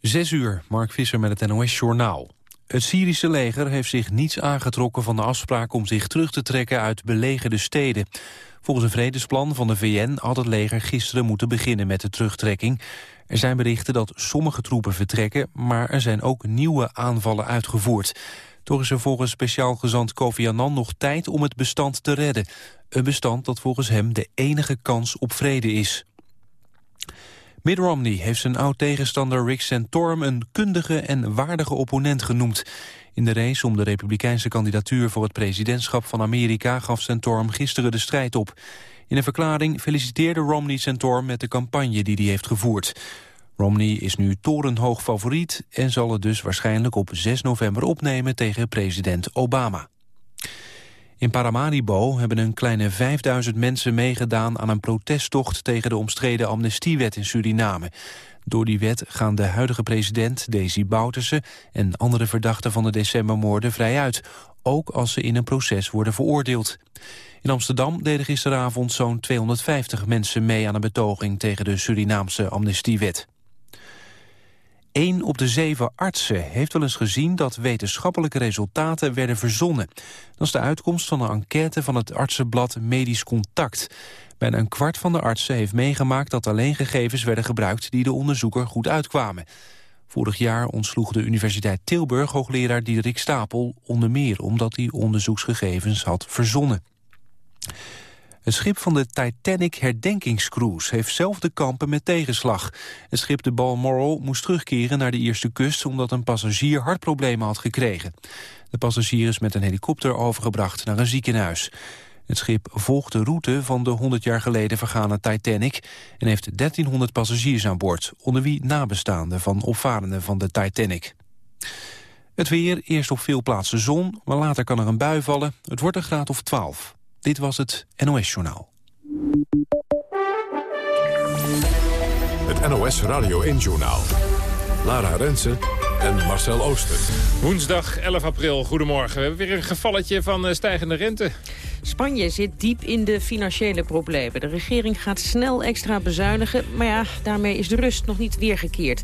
Zes uur, Mark Visser met het NOS-journaal. Het Syrische leger heeft zich niets aangetrokken van de afspraak om zich terug te trekken uit belegerde steden. Volgens een vredesplan van de VN had het leger gisteren moeten beginnen met de terugtrekking. Er zijn berichten dat sommige troepen vertrekken, maar er zijn ook nieuwe aanvallen uitgevoerd. Toch is er volgens speciaal gezant Kofi Annan nog tijd om het bestand te redden. Een bestand dat volgens hem de enige kans op vrede is. Mitt Romney heeft zijn oud-tegenstander Rick Santorum een kundige en waardige opponent genoemd. In de race om de republikeinse kandidatuur voor het presidentschap van Amerika gaf Santorum gisteren de strijd op. In een verklaring feliciteerde Romney Santorum met de campagne die hij heeft gevoerd. Romney is nu torenhoog favoriet en zal het dus waarschijnlijk op 6 november opnemen tegen president Obama. In Paramaribo hebben een kleine 5000 mensen meegedaan aan een protesttocht tegen de omstreden amnestiewet in Suriname. Door die wet gaan de huidige president, Desi Bouterse, en andere verdachten van de decembermoorden vrij uit, ook als ze in een proces worden veroordeeld. In Amsterdam deden gisteravond zo'n 250 mensen mee aan een betoging tegen de Surinaamse amnestiewet. Eén op de zeven artsen heeft wel eens gezien dat wetenschappelijke resultaten werden verzonnen. Dat is de uitkomst van een enquête van het artsenblad Medisch Contact. Bijna een kwart van de artsen heeft meegemaakt dat alleen gegevens werden gebruikt die de onderzoeker goed uitkwamen. Vorig jaar ontsloeg de Universiteit Tilburg hoogleraar Diederik Stapel onder meer omdat hij onderzoeksgegevens had verzonnen. Het schip van de Titanic herdenkingscruise heeft zelf de kampen met tegenslag. Het schip de Balmoral moest terugkeren naar de Ierse kust... omdat een passagier hartproblemen had gekregen. De passagier is met een helikopter overgebracht naar een ziekenhuis. Het schip volgt de route van de 100 jaar geleden vergane Titanic... en heeft 1300 passagiers aan boord, onder wie nabestaanden van opvarenden van de Titanic. Het weer, eerst op veel plaatsen zon, maar later kan er een bui vallen. Het wordt een graad of 12. Dit was het NOS Journaal. Het NOS Radio 1 Journaal. Lara Rensen en Marcel Ooster. Woensdag 11 april, goedemorgen. We hebben weer een gevalletje van eh, stijgende rente. Spanje zit diep in de financiële problemen. De regering gaat snel extra bezuinigen, maar ja, daarmee is de rust nog niet weergekeerd.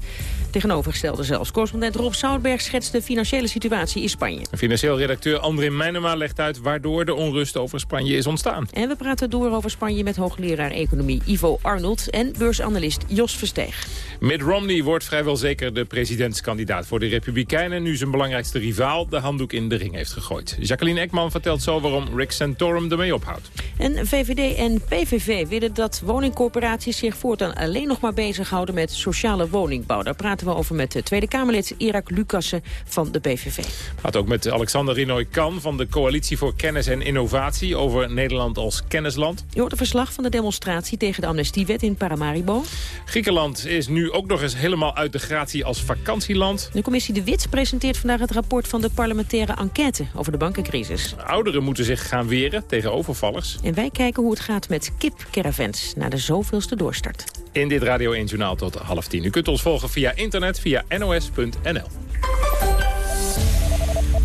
Tegenovergestelde zelfs. Correspondent Rob Soutberg schetst de financiële situatie in Spanje. Financieel redacteur André Meijnema legt uit waardoor de onrust over Spanje is ontstaan. En we praten door over Spanje met hoogleraar economie Ivo Arnold en beursanalist Jos Versteeg. Mitt Romney wordt vrijwel zeker de presidentskandidaat voor de Republikeinen... nu zijn belangrijkste rivaal de handdoek in de ring heeft gegooid. Jacqueline Ekman vertelt zo waarom Rick Santorum ermee ophoudt. En VVD en PVV willen dat woningcorporaties zich voortaan alleen nog maar bezighouden met sociale woningbouw. Daar praten we over met de Tweede Kamerlid Irak Lucassen van de PVV. Gaat ook met Alexander Rinoy Kan van de Coalitie voor Kennis en Innovatie over Nederland als kennisland. Je hoort een verslag van de demonstratie tegen de amnestiewet in Paramaribo. Griekenland is nu ook nog eens helemaal uit de gratie als vakantieland. De commissie De Wit presenteert vandaag het rapport van de parlementaire enquête over de bankencrisis. Ouderen moeten zich gaan weren tegen overvallers. En wij kijken hoe het gaat met kipcaravans na de zoveelste doorstart. In dit Radio 1 Journaal tot half tien. U kunt ons volgen via internet via nos.nl.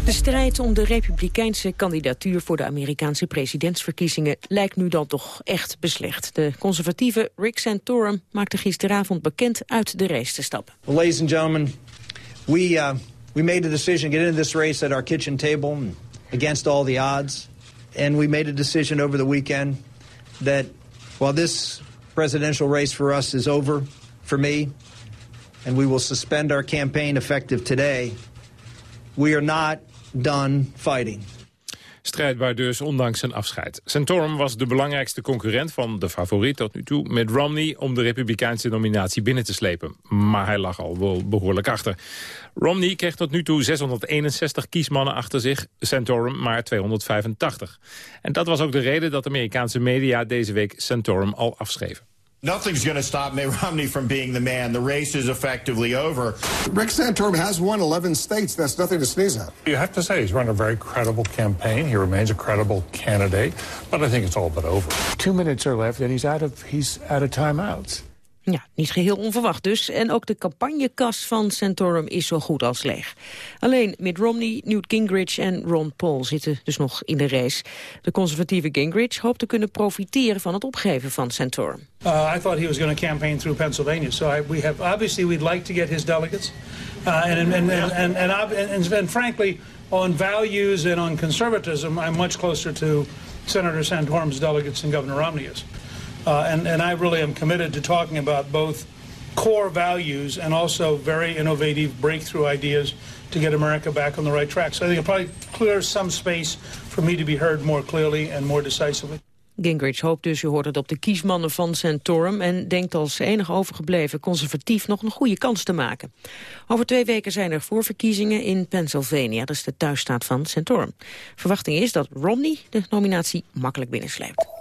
De strijd om de republikeinse kandidatuur voor de Amerikaanse presidentsverkiezingen lijkt nu dan toch echt beslecht. De conservatieve Rick Santorum maakte gisteravond bekend uit de race te stappen. Well, ladies and gentlemen, we, uh, we made a decision to get into this race at our kitchen table against all the odds. And we made a decision over the weekend that while this presidential race for us is over for me, and we will suspend our campaign effective today, we are not done fighting. Strijdbaar dus, ondanks zijn afscheid. Santorum was de belangrijkste concurrent van de favoriet tot nu toe... met Romney om de republikeinse nominatie binnen te slepen. Maar hij lag al wel behoorlijk achter. Romney kreeg tot nu toe 661 kiesmannen achter zich, Santorum maar 285. En dat was ook de reden dat Amerikaanse media deze week Santorum al afschreven. Nothing's going to stop Mitt Romney from being the man. The race is effectively over. Rick Santorum has won 11 states. That's nothing to sneeze at. You have to say he's run a very credible campaign. He remains a credible candidate, but I think it's all but over. Two minutes are left, and he's out of he's out of timeouts. Ja, niet geheel onverwacht dus. En ook de campagnekas van Santorum is zo goed als leeg. Alleen Mitt Romney, Newt Gingrich en Ron Paul zitten dus nog in de race. De conservatieve Gingrich hoopt te kunnen profiteren van het opgeven van Santorum. Uh, I thought he was going to campaign through Pennsylvania. So I, we have obviously we'd like to get his delegates. Uh, and, and, and, and, and, frankly, on values and on conservatism, I'm much closer to Senator Santorum's delegates than Governor Romney is. Uh, and, and I really am committed to talking about both core values and also very innovative breakthrough ideas to get America back on the right track. So I think it probably clears some space for me to be heard more clearly and more decisively. Gingrich hoopt dus, je hoort het op de kiesmannen van Santorum... en denkt als enige overgebleven conservatief nog een goede kans te maken. Over twee weken zijn er voorverkiezingen in Pennsylvania. Dat is de thuisstaat van Santorum. Verwachting is dat Romney de nominatie makkelijk binnensleept.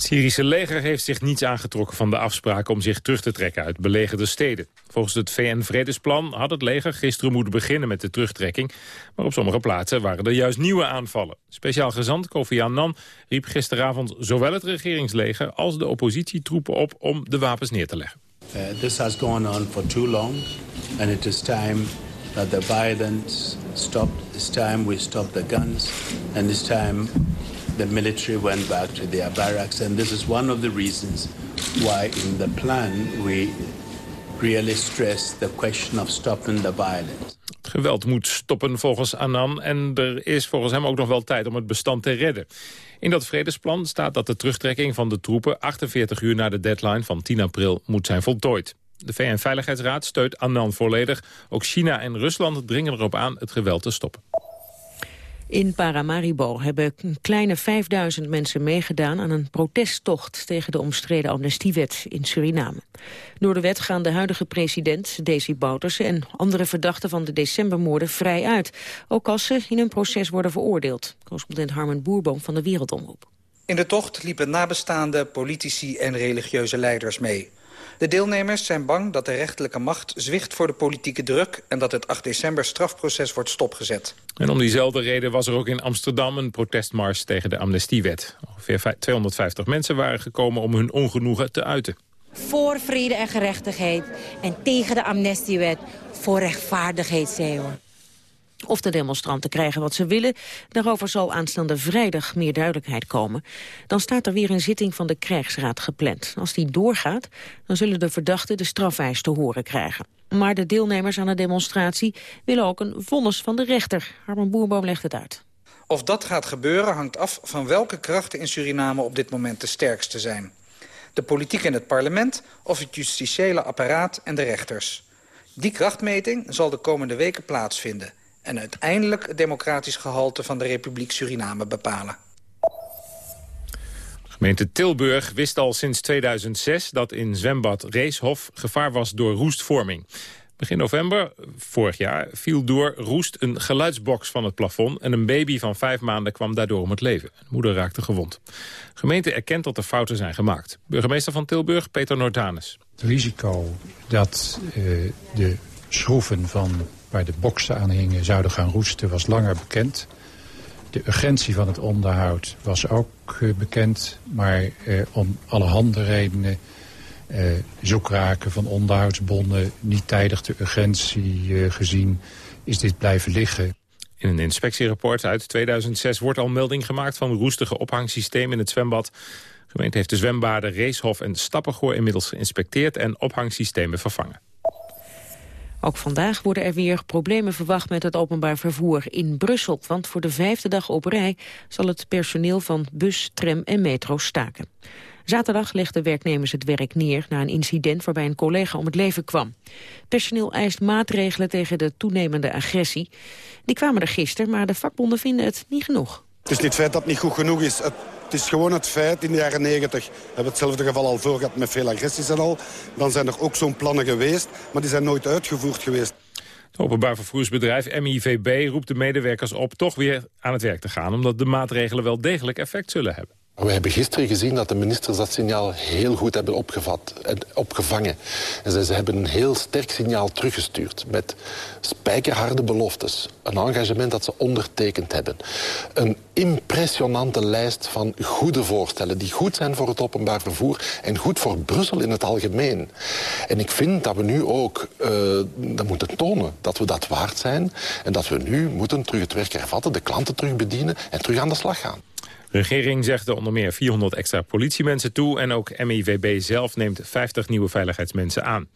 Het Syrische leger heeft zich niets aangetrokken van de afspraken om zich terug te trekken uit belegerde steden. Volgens het VN-vredesplan had het leger gisteren moeten beginnen met de terugtrekking. Maar op sommige plaatsen waren er juist nieuwe aanvallen. Speciaal gezant Kofi Annan riep gisteravond zowel het regeringsleger als de oppositietroepen op om de wapens neer te leggen. Uh, this has gone on for too long and it is time that the violence stopped. It's time we stop the guns and it's time the military went back to their barracks. And this is one of the reasons why in the plan we really stress the question of stopping the violence. Het geweld moet stoppen volgens Annan en er is volgens hem ook nog wel tijd om het bestand te redden. In dat vredesplan staat dat de terugtrekking van de troepen 48 uur na de deadline van 10 april moet zijn voltooid. De VN-veiligheidsraad steunt Annan volledig. Ook China en Rusland dringen erop aan het geweld te stoppen. In Paramaribo hebben kleine 5000 mensen meegedaan aan een protesttocht tegen de omstreden amnestiewet in Suriname. Door de wet gaan de huidige president, Desi Bouterse, en andere verdachten van de decembermoorden vrij uit. Ook als ze in een proces worden veroordeeld. Correspondent Harmen Boerboom van de Wereldomroep. In de tocht liepen nabestaanden, politici en religieuze leiders mee. De deelnemers zijn bang dat de rechterlijke macht zwicht voor de politieke druk... en dat het 8 december strafproces wordt stopgezet. En om diezelfde reden was er ook in Amsterdam een protestmars tegen de amnestiewet. Ongeveer 250 mensen waren gekomen om hun ongenoegen te uiten. Voor vrede en gerechtigheid en tegen de amnestiewet voor rechtvaardigheid zijn we. Of de demonstranten krijgen wat ze willen, daarover zal aanstaande vrijdag meer duidelijkheid komen. Dan staat er weer een zitting van de krijgsraad gepland. Als die doorgaat, dan zullen de verdachten de strafeis te horen krijgen. Maar de deelnemers aan de demonstratie willen ook een vonnis van de rechter. Harman Boerboom legt het uit. Of dat gaat gebeuren hangt af van welke krachten in Suriname op dit moment de sterkste zijn. De politiek in het parlement of het justitiële apparaat en de rechters. Die krachtmeting zal de komende weken plaatsvinden en uiteindelijk het democratisch gehalte van de Republiek Suriname bepalen. Gemeente Tilburg wist al sinds 2006 dat in zwembad Reeshof gevaar was door roestvorming. Begin november vorig jaar viel door roest een geluidsbox van het plafond... en een baby van vijf maanden kwam daardoor om het leven. De moeder raakte gewond. De gemeente erkent dat er fouten zijn gemaakt. Burgemeester van Tilburg, Peter Nordanus. Het risico dat uh, de schroeven van waar de boksen aan hingen zouden gaan roesten was langer bekend. De urgentie van het onderhoud was ook uh, bekend, maar uh, om allerhande redenen... Uh, zoekraken van onderhoudsbonnen, niet tijdig de urgentie gezien, is dit blijven liggen. In een inspectierapport uit 2006 wordt al melding gemaakt van roestige ophangsysteem in het zwembad. De gemeente heeft de zwembaden, racehof en stappengoor inmiddels geïnspecteerd en ophangsystemen vervangen. Ook vandaag worden er weer problemen verwacht met het openbaar vervoer in Brussel. Want voor de vijfde dag op rij zal het personeel van bus, tram en metro staken. Zaterdag legden werknemers het werk neer na een incident waarbij een collega om het leven kwam. Personeel eist maatregelen tegen de toenemende agressie. Die kwamen er gisteren, maar de vakbonden vinden het niet genoeg. Het is niet het feit dat het niet goed genoeg is. Het, is gewoon het feit, in de jaren negentig hebben we hetzelfde geval al voor gehad met veel agressies en al. Dan zijn er ook zo'n plannen geweest, maar die zijn nooit uitgevoerd geweest. Het openbaar vervoersbedrijf MIVB roept de medewerkers op toch weer aan het werk te gaan... omdat de maatregelen wel degelijk effect zullen hebben. We hebben gisteren gezien dat de ministers dat signaal heel goed hebben opgevat en opgevangen. En ze, hebben een heel sterk signaal teruggestuurd met spijkerharde beloftes. Een engagement dat ze ondertekend hebben. Een impressionante lijst van goede voorstellen die goed zijn voor het openbaar vervoer en goed voor Brussel in het algemeen. En ik vind dat we nu ook uh, dat moeten tonen dat we dat waard zijn en dat we nu moeten terug het werk hervatten, de klanten terug bedienen en terug aan de slag gaan. De regering zegt er onder meer 400 extra politiemensen toe... en ook MIVB zelf neemt 50 nieuwe veiligheidsmensen aan.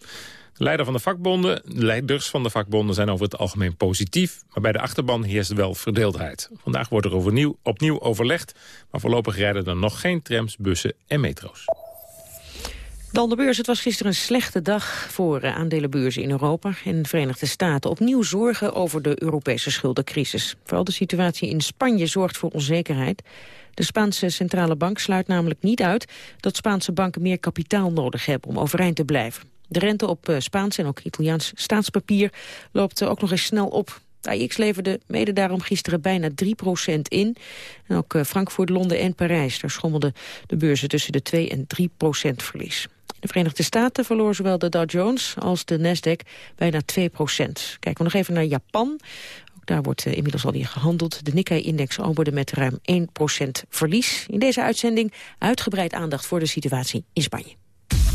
De leider van de vakbonden, leiders van de vakbonden zijn over het algemeen positief... maar bij de achterban heerst wel verdeeldheid. Vandaag wordt er overnieuw, opnieuw overlegd... maar voorlopig rijden er nog geen trams, bussen en metro's. Dan de beurs. Het was gisteren een slechte dag voor eh, aandelenbeurzen in Europa en de Verenigde Staten. Opnieuw zorgen over de Europese schuldencrisis. Vooral de situatie in Spanje zorgt voor onzekerheid. De Spaanse centrale bank sluit namelijk niet uit dat Spaanse banken meer kapitaal nodig hebben om overeind te blijven. De rente op eh, Spaans en ook Italiaans staatspapier loopt eh, ook nog eens snel op. De AIX leverde mede daarom gisteren bijna 3% in. En ook eh, Frankfurt, Londen en Parijs, daar schommelden de beurzen tussen de 2 en 3% verlies. De Verenigde Staten verloor zowel de Dow Jones als de Nasdaq bijna 2% Kijken we nog even naar Japan. Daar wordt uh, inmiddels alweer gehandeld. De Nikkei-index opende met ruim 1% verlies. In deze uitzending uitgebreid aandacht voor de situatie in Spanje.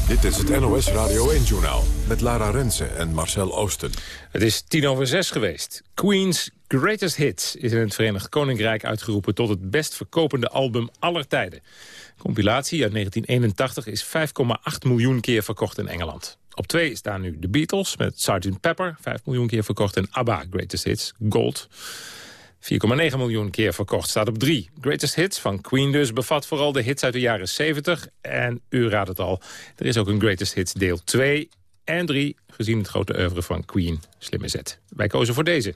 Dit is het NOS Radio 1-journaal met Lara Rensen en Marcel Oosten. Het is tien over zes geweest. Queen's Greatest Hits is in het Verenigd Koninkrijk uitgeroepen... tot het best verkopende album aller tijden. De compilatie uit 1981 is 5,8 miljoen keer verkocht in Engeland. Op twee staan nu de Beatles met Sgt. Pepper, 5 miljoen keer verkocht. En ABBA, Greatest Hits, Gold. 4,9 miljoen keer verkocht staat op 3. Greatest Hits van Queen dus bevat vooral de hits uit de jaren 70. En u raadt het al, er is ook een Greatest Hits deel 2 en 3... gezien het grote oeuvre van Queen. Slimme zet. Wij kozen voor deze.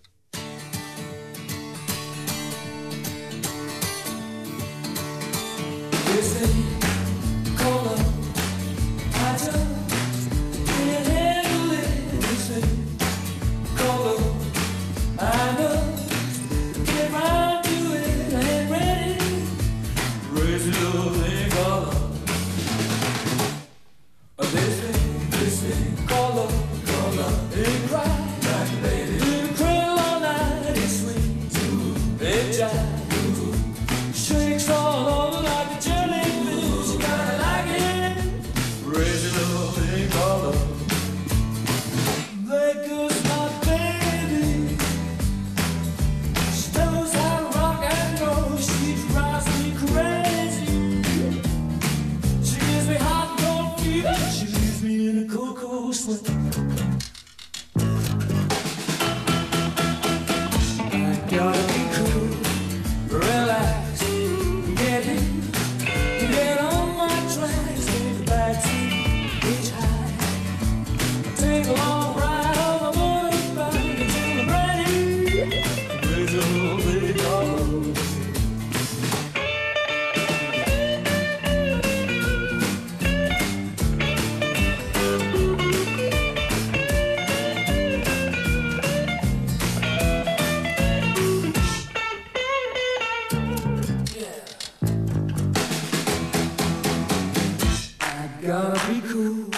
En zo heet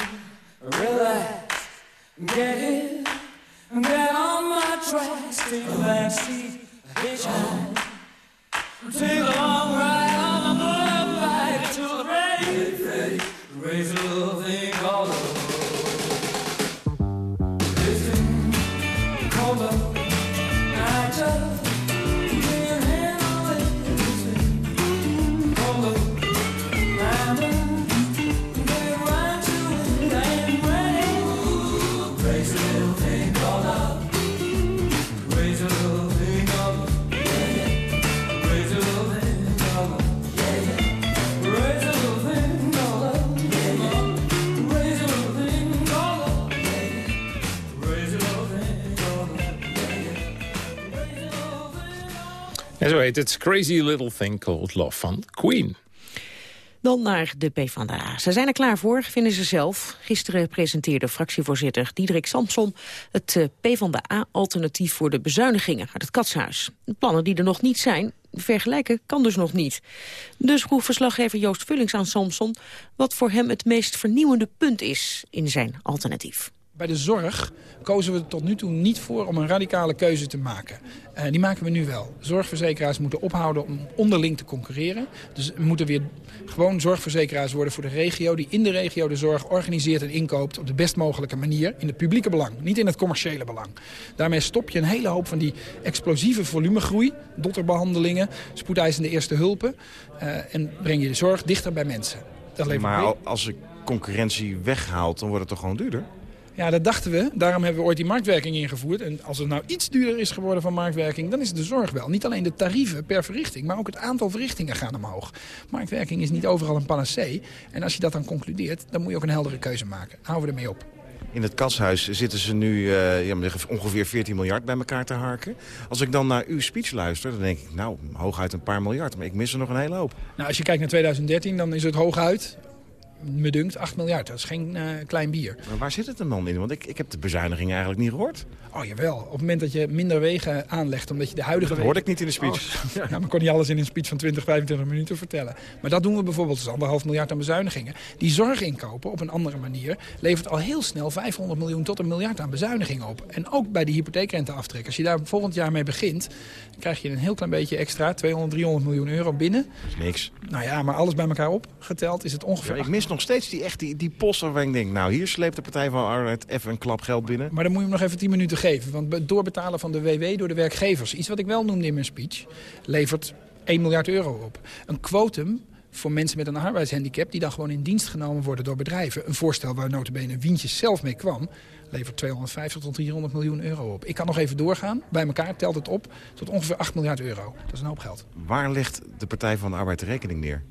Crazy Little Thing Called Love van Queen. Dan naar de PvdA. Ze zijn er klaar voor, vinden ze zelf. Gisteren presenteerde fractievoorzitter Diederik Samson... het eh, PvdA-alternatief voor de bezuinigingen uit het Katshuis. Plannen die er nog niet zijn, vergelijken kan dus nog niet. Dus vroeg verslaggever Joost Vullings aan Samson... wat voor hem het meest vernieuwende punt is in zijn alternatief. Bij de zorg kozen we tot nu toe niet voor om een radicale keuze te maken. Uh, die maken we nu wel. Zorgverzekeraars moeten ophouden om onderling te concurreren. Dus we moeten weer gewoon zorgverzekeraars worden voor de regio... die in de regio de zorg organiseert en inkoopt op de best mogelijke manier... in het publieke belang, niet in het commerciële belang. Daarmee stop je een hele hoop van die explosieve volumegroei... dotterbehandelingen, spoedeisende eerste hulpen... Uh, en breng je de zorg dichter bij mensen. Dat maar als je concurrentie weghaalt, dan wordt het toch gewoon duurder? Ja, dat dachten we. Daarom hebben we ooit die marktwerking ingevoerd. En als het nou iets duurder is geworden van marktwerking, dan is het de zorg wel. Niet alleen de tarieven per verrichting, maar ook het aantal verrichtingen gaan omhoog. Marktwerking is niet overal een panacee. En als je dat dan concludeert, dan moet je ook een heldere keuze maken. houden we ermee op. In het kashuis zitten ze nu uh, ja, ongeveer 14 miljard bij elkaar te harken. Als ik dan naar uw speech luister, dan denk ik, nou, hooguit een paar miljard. Maar ik mis er nog een hele hoop. Nou, als je kijkt naar 2013, dan is het hooguit me dunkt 8 miljard. Dat is geen uh, klein bier. Maar waar zit het dan in? Want ik, ik heb de bezuiniging eigenlijk niet gehoord. Oh jawel. Op het moment dat je minder wegen aanlegt... omdat je de huidige dat hoorde ik niet in de speech. Oh, ja, maar kon niet alles in een speech van 20, 25 minuten vertellen. Maar dat doen we bijvoorbeeld. Dus anderhalf miljard aan bezuinigingen. Die zorg inkopen op een andere manier... levert al heel snel 500 miljoen tot een miljard aan bezuinigingen op. En ook bij de hypotheekrenteaftrek. Als je daar volgend jaar mee begint... dan krijg je een heel klein beetje extra. 200, 300 miljoen euro binnen. Dat is niks. Nou ja, maar alles bij elkaar opgeteld is het ongeveer... Ja, ik mis nog steeds die, echt die, die post waarvan ik denk... nou, hier sleept de Partij van Arbeid even een klap geld binnen. Maar dan moet je hem nog even 10 minuten geven. Want doorbetalen van de WW door de werkgevers... iets wat ik wel noemde in mijn speech... levert 1 miljard euro op. Een quotum voor mensen met een arbeidshandicap... die dan gewoon in dienst genomen worden door bedrijven. Een voorstel waar notabene Wientjes zelf mee kwam... levert 250 tot 300 miljoen euro op. Ik kan nog even doorgaan. Bij elkaar telt het op tot ongeveer 8 miljard euro. Dat is een hoop geld. Waar legt de Partij van de Arbeid de rekening neer?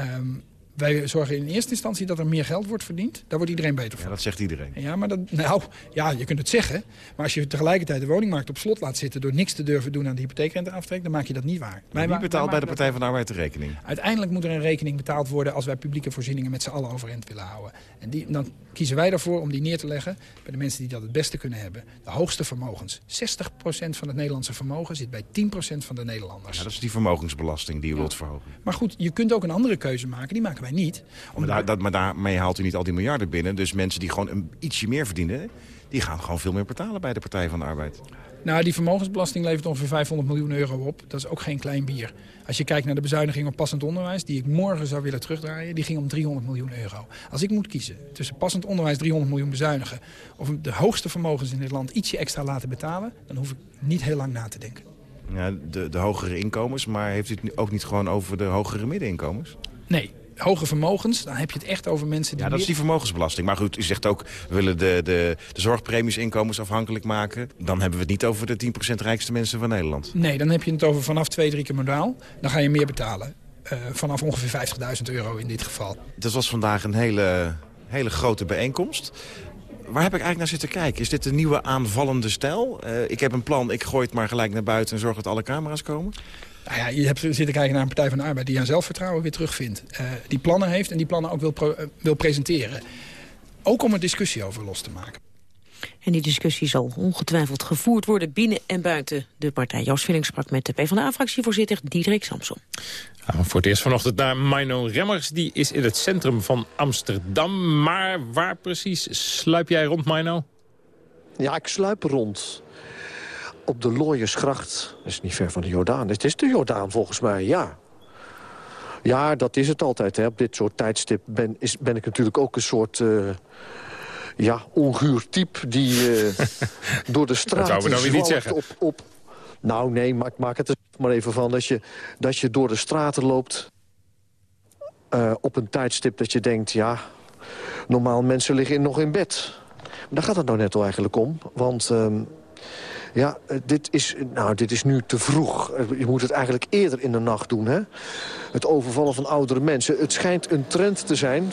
Um, wij zorgen in eerste instantie dat er meer geld wordt verdiend. Daar wordt iedereen beter van. Ja, dat zegt iedereen. Ja, maar dat, nou, ja, je kunt het zeggen. Maar als je tegelijkertijd de woningmarkt op slot laat zitten... door niks te durven doen aan de hypotheekrenteaftrek... dan maak je dat niet waar. Maar wie betaalt bij de Partij van de Arbeid de rekening? Uiteindelijk moet er een rekening betaald worden... als wij publieke voorzieningen met z'n allen overeind willen houden. En die, dan kiezen wij daarvoor om die neer te leggen... bij de mensen die dat het beste kunnen hebben. De hoogste vermogens. 60% van het Nederlandse vermogen zit bij 10% van de Nederlanders. Ja, dat is die vermogensbelasting die u wilt verhogen. Maar goed, je kunt ook een andere keuze maken. Die maken wij niet. Maar, daar, dat, maar daarmee haalt u niet al die miljarden binnen. Dus mensen die gewoon een, ietsje meer verdienen... die gaan gewoon veel meer betalen bij de Partij van de Arbeid. Nou, die vermogensbelasting levert ongeveer 500 miljoen euro op. Dat is ook geen klein bier. Als je kijkt naar de bezuiniging op passend onderwijs... die ik morgen zou willen terugdraaien, die ging om 300 miljoen euro. Als ik moet kiezen tussen passend onderwijs 300 miljoen bezuinigen... of de hoogste vermogens in dit land ietsje extra laten betalen... dan hoef ik niet heel lang na te denken. Ja, de, de hogere inkomens, maar heeft u het ook niet gewoon over de hogere middeninkomens? Nee, hoge vermogens, dan heb je het echt over mensen die... Ja, dat is die vermogensbelasting. Maar goed, u zegt ook, we willen de, de, de zorgpremies inkomensafhankelijk maken. Dan hebben we het niet over de 10% rijkste mensen van Nederland. Nee, dan heb je het over vanaf twee, drie keer modaal. Dan ga je meer betalen. Uh, vanaf ongeveer 50.000 euro in dit geval. Dat was vandaag een hele, hele grote bijeenkomst. Waar heb ik eigenlijk naar zitten kijken? Is dit een nieuwe aanvallende stijl? Uh, ik heb een plan, ik gooi het maar gelijk naar buiten en zorg dat alle camera's komen? Nou ja, je hebt zitten kijken naar een Partij van de Arbeid die aan zelfvertrouwen weer terugvindt. Uh, die plannen heeft en die plannen ook wil, pro, uh, wil presenteren. Ook om er discussie over los te maken. En die discussie zal ongetwijfeld gevoerd worden binnen en buiten de partij. Joost Villing sprak met de PvdA-fractievoorzitter Diederik Samson. Ja, voor het eerst vanochtend naar Mino Remmers. Die is in het centrum van Amsterdam. Maar waar precies sluip jij rond, Mino? Ja, ik sluip rond op de Looiersgracht. Dat is niet ver van de Jordaan. Het is de Jordaan volgens mij, ja. Ja, dat is het altijd. Hè. Op dit soort tijdstip ben, is, ben ik natuurlijk ook een soort... Uh, ja, onguur type die uh, door de straat... Dat zouden we nou weer niet zeggen. Op, op, nou nee, maak, maak het er maar even van. Dat je, dat je door de straten loopt uh, op een tijdstip dat je denkt... ja, normaal mensen liggen nog in bed. Maar daar gaat het nou net al eigenlijk om. Want... Uh, ja, eh, dit is, nou, dit is nu te vroeg. Eh, je moet het eigenlijk eerder in de nacht doen, hè? Het overvallen van oudere mensen. Het schijnt een trend te zijn.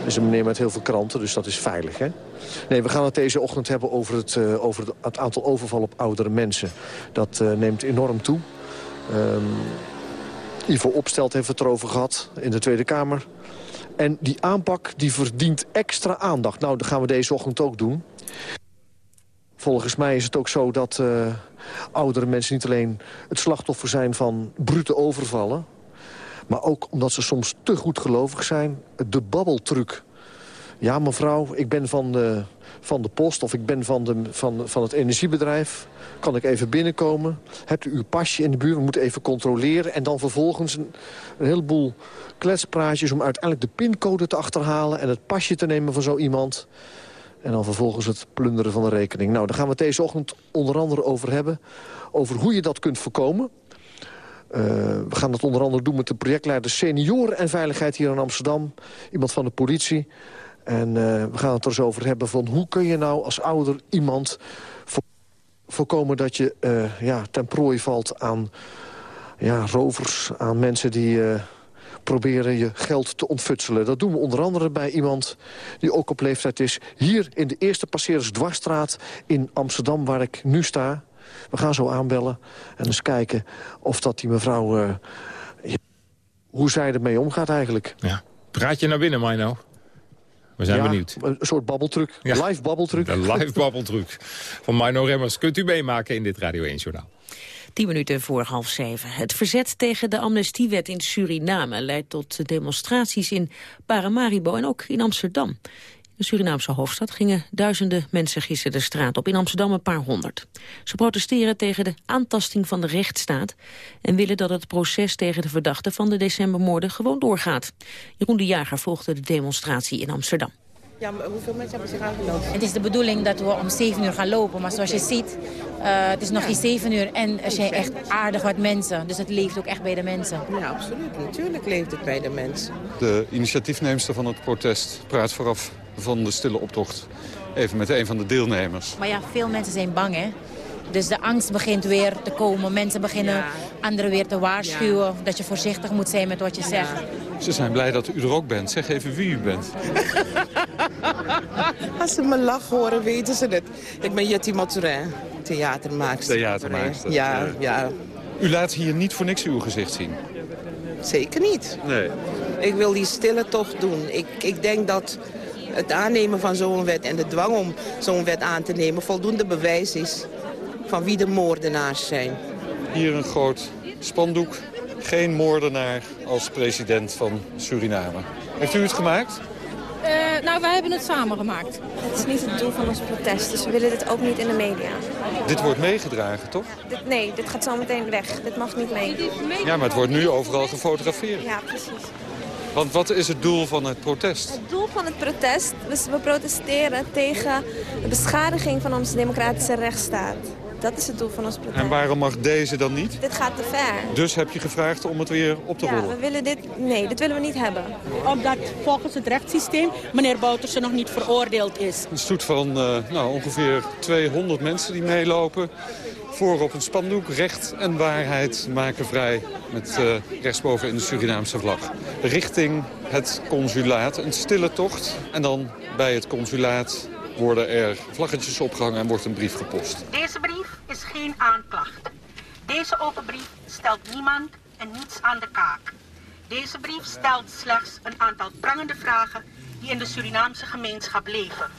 Er is een meneer met heel veel kranten, dus dat is veilig, hè? Nee, we gaan het deze ochtend hebben over het, over het aantal overvallen op oudere mensen. Dat neemt enorm toe. Um, Ivo Opstelt heeft het erover gehad in de Tweede Kamer. En die aanpak die verdient extra aandacht. Nou, dat gaan we deze ochtend ook doen. Volgens mij is het ook zo dat uh, oudere mensen niet alleen het slachtoffer zijn van brute overvallen... maar ook omdat ze soms te goed gelovig zijn, de babbeltruc. Ja, mevrouw, ik ben van de, van de post of ik ben van, de, van, van het energiebedrijf. Kan ik even binnenkomen? Hebt u uw pasje in de buurt? We moeten even controleren. En dan vervolgens een, een heleboel kletspraatjes... om uiteindelijk de pincode te achterhalen en het pasje te nemen van zo iemand... En dan vervolgens het plunderen van de rekening. Nou, daar gaan we het deze ochtend onder andere over hebben. Over hoe je dat kunt voorkomen. Uh, we gaan dat onder andere doen met de projectleider senioren en veiligheid hier in Amsterdam. Iemand van de politie. En uh, we gaan het er eens over hebben van hoe kun je nou als ouder iemand voorkomen dat je uh, ja, ten prooi valt aan ja, rovers, aan mensen die proberen je geld te ontfutselen. Dat doen we onder andere bij iemand die ook op leeftijd is. Hier in de eerste passeerders dwarsstraat in Amsterdam, waar ik nu sta. We gaan zo aanbellen en eens kijken of dat die mevrouw... Uh, hoe zij ermee omgaat eigenlijk. Ja. Praat je naar binnen, Mino? We zijn benieuwd. Een soort babbeltruc. Live babbeltruc. De live babbeltruc van Mino Remmers. Kunt u meemaken in dit Radio 1-journaal. Tien minuten voor half zeven. Het verzet tegen de amnestiewet in Suriname leidt tot demonstraties in Paramaribo en ook in Amsterdam. In de Surinaamse hoofdstad gingen duizenden mensen gisteren de straat op. In Amsterdam een paar honderd. Ze protesteren tegen de aantasting van de rechtsstaat... en willen dat het proces tegen de verdachten van de decembermoorden gewoon doorgaat. Jeroen de Jager volgde de demonstratie in Amsterdam. Ja, maar hoeveel mensen hebben zich aangelopen? Het is de bedoeling dat we om 7 uur gaan lopen. Maar zoals je ziet, uh, het is nog ja. geen 7 uur. En er zijn echt aardig wat mensen. Dus het leeft ook echt bij de mensen. Ja, absoluut. Natuurlijk leeft het bij de mensen. De initiatiefneemster van het protest praat vooraf van de stille optocht. Even met een van de deelnemers. Maar ja, veel mensen zijn bang, hè? Dus de angst begint weer te komen. Mensen beginnen ja. anderen weer te waarschuwen. Ja. Dat je voorzichtig moet zijn met wat je zegt. Ze zijn blij dat u er ook bent. Zeg even wie u bent. Als ze me lach horen, weten ze het. Ik ben Jetty Maturin, theatermaakster. Theatermaakster. Ja, ja. U laat hier niet voor niks uw gezicht zien. Zeker niet. Nee. Ik wil die stille tocht doen. Ik, ik denk dat het aannemen van zo'n wet en de dwang om zo'n wet aan te nemen... voldoende bewijs is van wie de moordenaars zijn. Hier een groot spandoek. Geen moordenaar als president van Suriname. Heeft u het gemaakt? Uh, nou, wij hebben het samen gemaakt. Het is niet het doel van ons protest, dus we willen dit ook niet in de media. Dit wordt meegedragen, toch? Dit, nee, dit gaat zo meteen weg. Dit mag niet mee. Ja, maar het wordt nu overal gefotografeerd. Ja, precies. Want wat is het doel van het protest? Het doel van het protest, we protesteren tegen de beschadiging van onze democratische rechtsstaat. Dat is het doel van ons protest. En waarom mag deze dan niet? Dit gaat te ver. Dus heb je gevraagd om het weer op te ja, rollen? we willen dit... Nee, dit willen we niet hebben. Omdat volgens het rechtssysteem meneer Bouterse nog niet veroordeeld is. Een stoet van uh, nou, ongeveer 200 mensen die meelopen. Voor op een spandoek, recht en waarheid maken vrij. Met uh, rechtsboven in de Surinaamse vlag. Richting het consulaat, een stille tocht. En dan bij het consulaat worden er vlaggetjes opgehangen en wordt een brief gepost. Deze geen aanklacht. Deze open brief stelt niemand en niets aan de kaak. Deze brief stelt slechts een aantal prangende vragen die in de Surinaamse gemeenschap leven.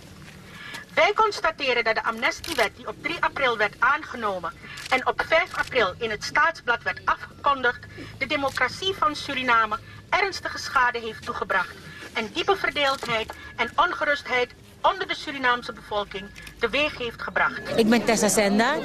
Wij constateren dat de amnestiewet die op 3 april werd aangenomen en op 5 april in het staatsblad werd afgekondigd, de democratie van Suriname ernstige schade heeft toegebracht en diepe verdeeldheid en ongerustheid onder de Surinaamse bevolking teweeg heeft gebracht. Ik ben Tessa Senda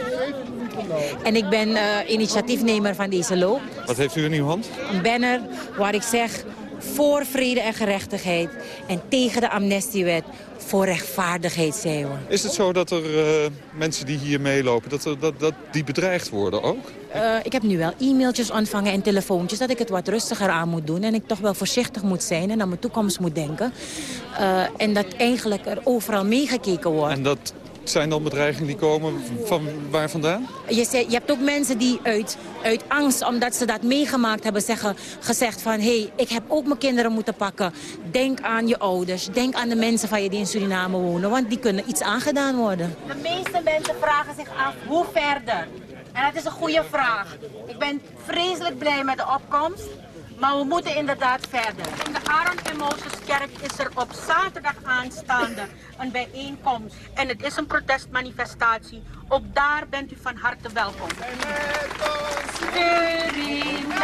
en ik ben uh, initiatiefnemer van deze loop. Wat heeft u in uw hand? Een banner waar ik zeg voor vrede en gerechtigheid en tegen de amnestiewet voor rechtvaardigheid we. Is het zo dat er uh, mensen die hier meelopen, dat, er, dat, dat die bedreigd worden ook? Uh, ik heb nu wel e-mailtjes ontvangen en telefoontjes... dat ik het wat rustiger aan moet doen en ik toch wel voorzichtig moet zijn... en aan mijn toekomst moet denken. Uh, en dat eigenlijk er overal meegekeken wordt. En dat zijn dan bedreigingen die komen van waar vandaan? Je, zei, je hebt ook mensen die uit, uit angst, omdat ze dat meegemaakt hebben, zeggen, gezegd van... hé, hey, ik heb ook mijn kinderen moeten pakken. Denk aan je ouders, denk aan de mensen van je die in Suriname wonen... want die kunnen iets aangedaan worden. De meeste mensen vragen zich af, hoe verder? En dat is een goede vraag. Ik ben vreselijk blij met de opkomst. Maar we moeten inderdaad verder. In de Aaron Mozeskerk is er op zaterdag aanstaande een bijeenkomst. En het is een protestmanifestatie. Ook daar bent u van harte welkom. Suriname,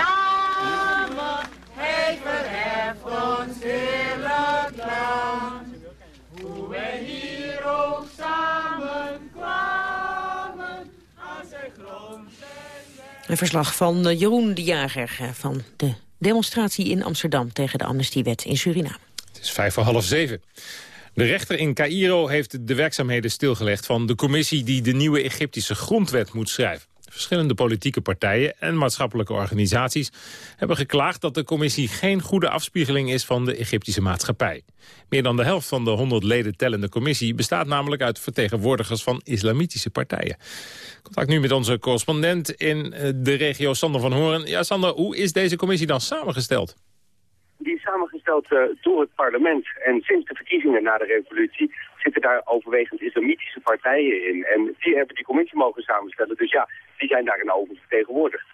hij verheft ons heerlijk land. Hoe wij hier ook samen kwamen, aan zijn grond Een verslag van eh, Jeroen de Jager eh, van de demonstratie in Amsterdam tegen de amnestiewet in Suriname. Het is vijf voor half zeven. De rechter in Cairo heeft de werkzaamheden stilgelegd van de commissie die de nieuwe Egyptische grondwet moet schrijven. Verschillende politieke partijen en maatschappelijke organisaties hebben geklaagd dat de commissie geen goede afspiegeling is van de Egyptische maatschappij. Meer dan de helft van de 100 leden tellende commissie bestaat namelijk uit vertegenwoordigers van islamitische partijen. Contact nu met onze correspondent in eh, de regio Sander van Horen. Ja, Sander, hoe is deze commissie dan samengesteld? Die is samengesteld uh, door het parlement. En sinds de verkiezingen na de revolutie zitten daar overwegend islamitische partijen in. En die hebben die commissie mogen samenstellen. Dus ja, die zijn daarin oververtegenwoordigd.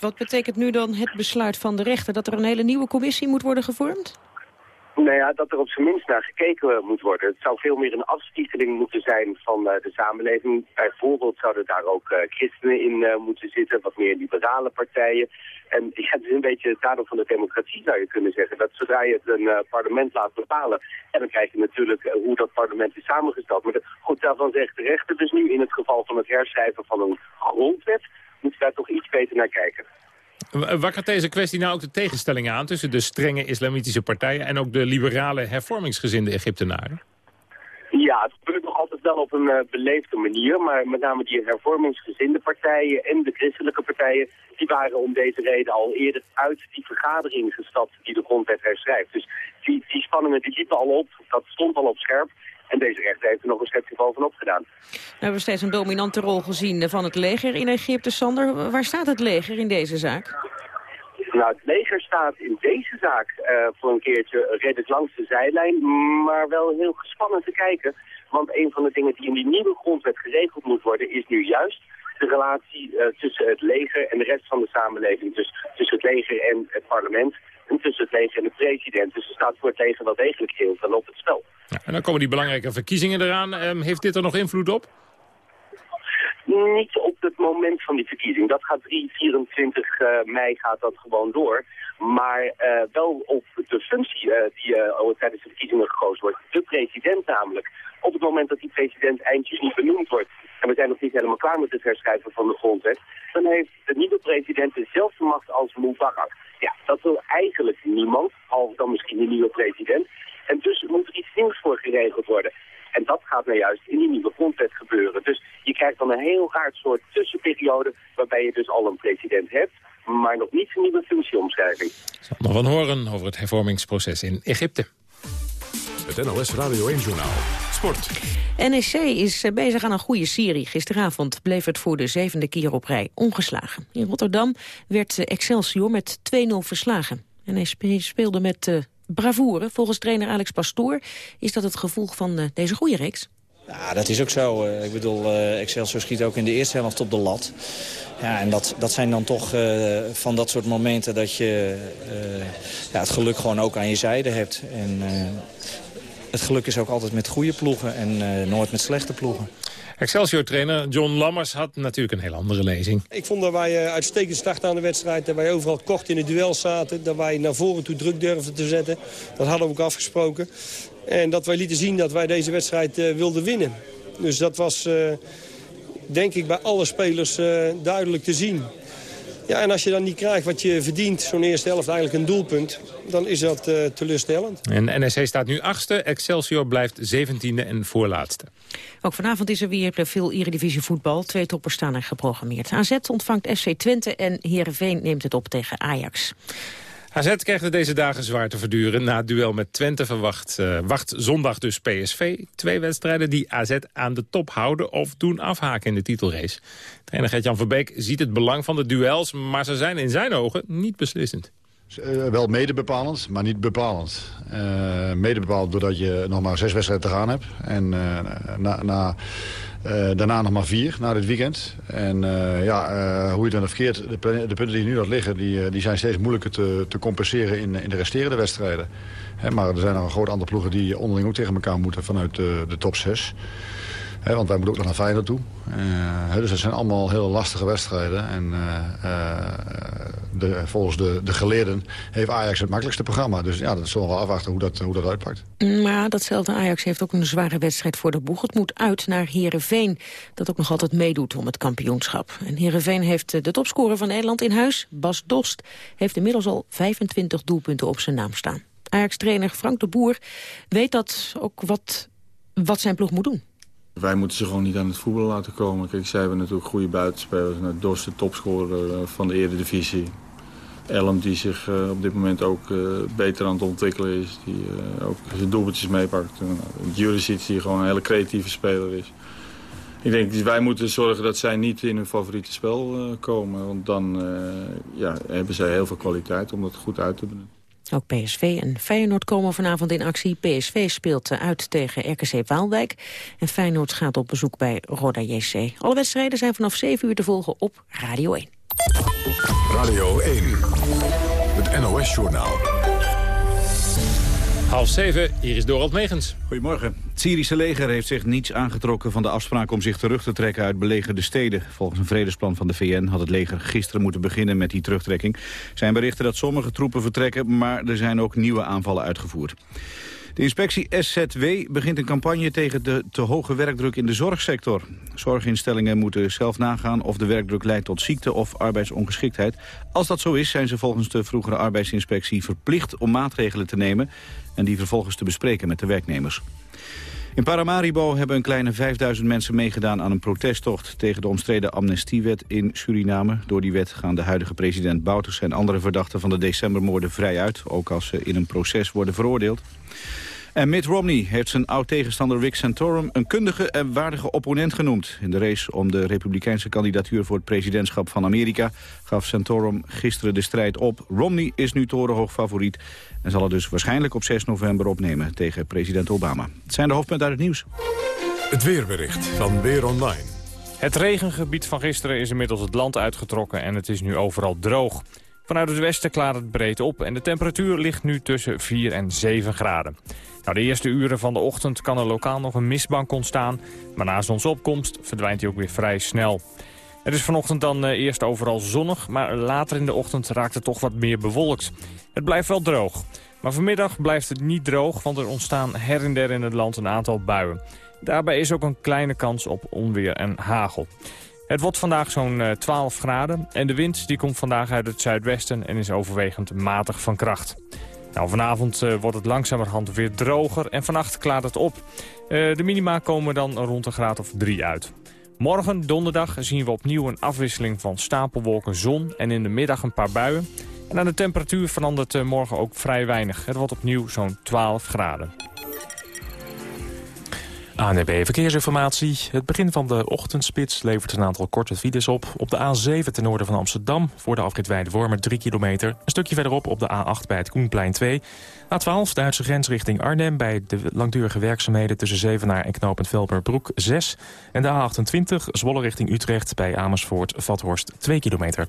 Wat betekent nu dan het besluit van de rechter dat er een hele nieuwe commissie moet worden gevormd? Nou ja, dat er op zijn minst naar gekeken moet worden. Het zou veel meer een afspiegeling moeten zijn van uh, de samenleving. Bijvoorbeeld zouden daar ook uh, christenen in uh, moeten zitten, wat meer liberale partijen. En ja, het is een beetje het nadeel van de democratie, zou je kunnen zeggen. Dat zodra je het een parlement laat bepalen, en dan krijg je natuurlijk hoe dat parlement is samengesteld. Maar de, goed, daarvan zegt de rechter dus nu in het geval van het herschrijven van een grondwet, moet je daar toch iets beter naar kijken. Wakkert deze kwestie nou ook de tegenstellingen aan tussen de strenge islamitische partijen en ook de liberale hervormingsgezinde Egyptenaren? Ja, het gebeurt nog altijd wel op een uh, beleefde manier, maar met name die hervormingsgezinde partijen en de christelijke partijen, die waren om deze reden al eerder uit die vergadering gestapt die de grondwet herschrijft. Dus die, die spanningen die liepen al op, dat stond al op scherp. En deze rechter heeft er nog een schepje bovenop gedaan. We hebben steeds een dominante rol gezien van het leger in Egypte. Sander, waar staat het leger in deze zaak? Nou, het leger staat in deze zaak uh, voor een keertje redelijk langs de zijlijn, maar wel heel gespannen te kijken. Want een van de dingen die in die nieuwe grondwet geregeld moet worden, is nu juist de relatie uh, tussen het leger en de rest van de samenleving. Dus tussen het leger en het parlement en tussen het leger en de president. Dus er staat voor het leger wel degelijk heel veel op het spel. Ja, en dan komen die belangrijke verkiezingen eraan. Um, heeft dit er nog invloed op? Niet op het moment van die verkiezing. Dat gaat 3, 24 uh, mei gaat dat gewoon door. Maar uh, wel op de functie uh, die tijdens de verkiezingen gekozen wordt. De president namelijk. Op het moment dat die president eindjes niet benoemd wordt. En we zijn nog niet helemaal klaar met het herschrijven van de grondwet. Dan heeft de nieuwe president dezelfde macht als Mubarak. Ja, dat wil eigenlijk niemand. Al dan misschien de nieuwe president. En dus moet er iets nieuws voor geregeld worden. En dat gaat nou juist in die nieuwe grondwet gebeuren. Dus je krijgt dan een heel raar soort tussenperiode... waarbij je dus al een president hebt, maar nog niet een nieuwe functieomschrijving. Sander van Horen over het hervormingsproces in Egypte. Het NLS Radio 1-journaal. Sport. NEC is bezig aan een goede serie. Gisteravond bleef het voor de zevende keer op rij ongeslagen. In Rotterdam werd Excelsior met 2-0 verslagen. NEC speelde met uh, bravoure. Volgens trainer Alex Pastoor is dat het gevolg van uh, deze goede reeks. Ja, dat is ook zo. Ik bedoel, Excelsior schiet ook in de eerste helft op de lat. Ja, en dat, dat zijn dan toch uh, van dat soort momenten dat je ja, het geluk gewoon ook aan je zijde hebt. En het geluk is ook altijd met goede ploegen en nooit met slechte ploegen. Excelsior-trainer John Lammers had natuurlijk een heel andere lezing. Ik vond dat wij uitstekend starten aan de wedstrijd. Dat wij overal kort in het duel zaten. Dat wij naar voren toe druk durfden te zetten. Dat hadden we ook afgesproken. En dat wij lieten zien dat wij deze wedstrijd uh, wilden winnen. Dus dat was, uh, denk ik, bij alle spelers uh, duidelijk te zien. Ja, en als je dan niet krijgt wat je verdient, zo'n eerste helft eigenlijk een doelpunt... dan is dat teleurstellend. En NSC staat nu achtste, Excelsior blijft zeventiende en voorlaatste. Ook vanavond is er weer veel Eredivisie voetbal. Twee toppers staan er geprogrammeerd. AZ ontvangt FC Twente en Heerenveen neemt het op tegen Ajax. AZ krijgt het deze dagen zwaar te verduren. Na het duel met Twente verwacht, uh, wacht zondag dus PSV. Twee wedstrijden die AZ aan de top houden of doen afhaken in de titelrace. Trainer Gert-Jan Verbeek ziet het belang van de duels... maar ze zijn in zijn ogen niet beslissend. Uh, wel mede bepalend, maar niet bepalend. Uh, mede bepaald doordat je nog maar zes wedstrijden te gaan hebt. En uh, na, na daarna nog maar vier, na dit weekend. En ja, hoe je dan verkeerd, de, de, punten die nu nog liggen... die, die zijn steeds moeilijker te, te compenseren in, in de resterende wedstrijden. maar er zijn nog een groot aantal ploegen die onderling ook tegen elkaar moeten vanuit de, de top 6 want wij moeten ook nog naar Feyenoord toe. Uh, dus het zijn allemaal heel lastige wedstrijden. En uh, de, volgens de, de geleerden heeft Ajax het makkelijkste programma. Dus ja, dat zullen we afwachten hoe dat, hoe dat uitpakt. Maar datzelfde Ajax heeft ook een zware wedstrijd voor de boeg. Het moet uit naar Herenveen, dat ook nog altijd meedoet om het kampioenschap. En Herenveen heeft de topscorer van Nederland in huis, Bas Dost. Heeft inmiddels al 25 doelpunten op zijn naam staan. Ajax-trainer Frank de Boer weet dat ook wat, wat zijn ploeg moet doen. Wij moeten ze gewoon niet aan het voetbal laten komen. Kijk, zij hebben natuurlijk goede buitenspelers. Nou, Dorst topscorer eh, van de Eredivisie. Elm die zich uh, op dit moment ook uh, beter aan het ontwikkelen is. Die ook zijn doelpuntjes meepakt. Juricic die gewoon een hele creatieve speler is. Ik denk dat wij moeten zorgen dat zij niet in hun favoriete spel komen. Want dan ja, hebben zij heel veel kwaliteit om dat goed uit te benutten. Ook PSV en Feyenoord komen vanavond in actie. PSV speelt uit tegen RKC Waalwijk. En Feyenoord gaat op bezoek bij Roda JC. Alle wedstrijden zijn vanaf 7 uur te volgen op Radio 1. Radio 1, het NOS-journaal. Half zeven, hier is Dorald Megens. Goedemorgen. Het Syrische leger heeft zich niets aangetrokken van de afspraak om zich terug te trekken uit belegerde steden. Volgens een vredesplan van de VN had het leger gisteren moeten beginnen met die terugtrekking. Er zijn berichten dat sommige troepen vertrekken, maar er zijn ook nieuwe aanvallen uitgevoerd. De inspectie SZW begint een campagne tegen de te hoge werkdruk in de zorgsector. Zorginstellingen moeten zelf nagaan of de werkdruk leidt tot ziekte of arbeidsongeschiktheid. Als dat zo is, zijn ze volgens de vroegere arbeidsinspectie verplicht om maatregelen te nemen en die vervolgens te bespreken met de werknemers. In Paramaribo hebben een kleine 5000 mensen meegedaan aan een protesttocht tegen de omstreden amnestiewet in Suriname. Door die wet gaan de huidige president Bouters en andere verdachten van de decembermoorden vrij uit, ook als ze in een proces worden veroordeeld. En Mitt Romney heeft zijn oud-tegenstander Rick Santorum... een kundige en waardige opponent genoemd. In de race om de republikeinse kandidatuur voor het presidentschap van Amerika... gaf Santorum gisteren de strijd op. Romney is nu torenhoog favoriet... en zal het dus waarschijnlijk op 6 november opnemen tegen president Obama. Het zijn de hoofdpunten uit het nieuws. Het weerbericht van Weer Online. Het regengebied van gisteren is inmiddels het land uitgetrokken... en het is nu overal droog. Vanuit het westen klaart het breed op en de temperatuur ligt nu tussen 4 en 7 graden. Nou, de eerste uren van de ochtend kan er lokaal nog een mistbank ontstaan... maar na zonsopkomst verdwijnt die ook weer vrij snel. Het is vanochtend dan uh, eerst overal zonnig, maar later in de ochtend raakt het toch wat meer bewolkt. Het blijft wel droog. Maar vanmiddag blijft het niet droog, want er ontstaan her en der in het land een aantal buien. Daarbij is ook een kleine kans op onweer en hagel. Het wordt vandaag zo'n 12 eh, graden en de wind die komt vandaag uit het zuidwesten en is overwegend matig van kracht. Nou, vanavond uh, wordt het langzamerhand weer droger en vannacht klaart het op. Uh, de minima komen dan rond een graad of 3 uit. Morgen, donderdag, zien we opnieuw een afwisseling van stapelwolken zon en in de middag een paar buien. En aan de temperatuur verandert uh, morgen ook vrij weinig. Het wordt opnieuw zo'n 12 graden. ANB Verkeersinformatie. Het begin van de ochtendspits levert een aantal korte files op. Op de A7 ten noorden van Amsterdam voor de afrit Wormer 3 kilometer. Een stukje verderop op de A8 bij het Koenplein 2. A12 Duitse grens richting Arnhem bij de langdurige werkzaamheden tussen Zevenaar en knooppunt Velperbroek 6. En de A28 Zwolle richting Utrecht bij Amersfoort Vathorst 2 kilometer.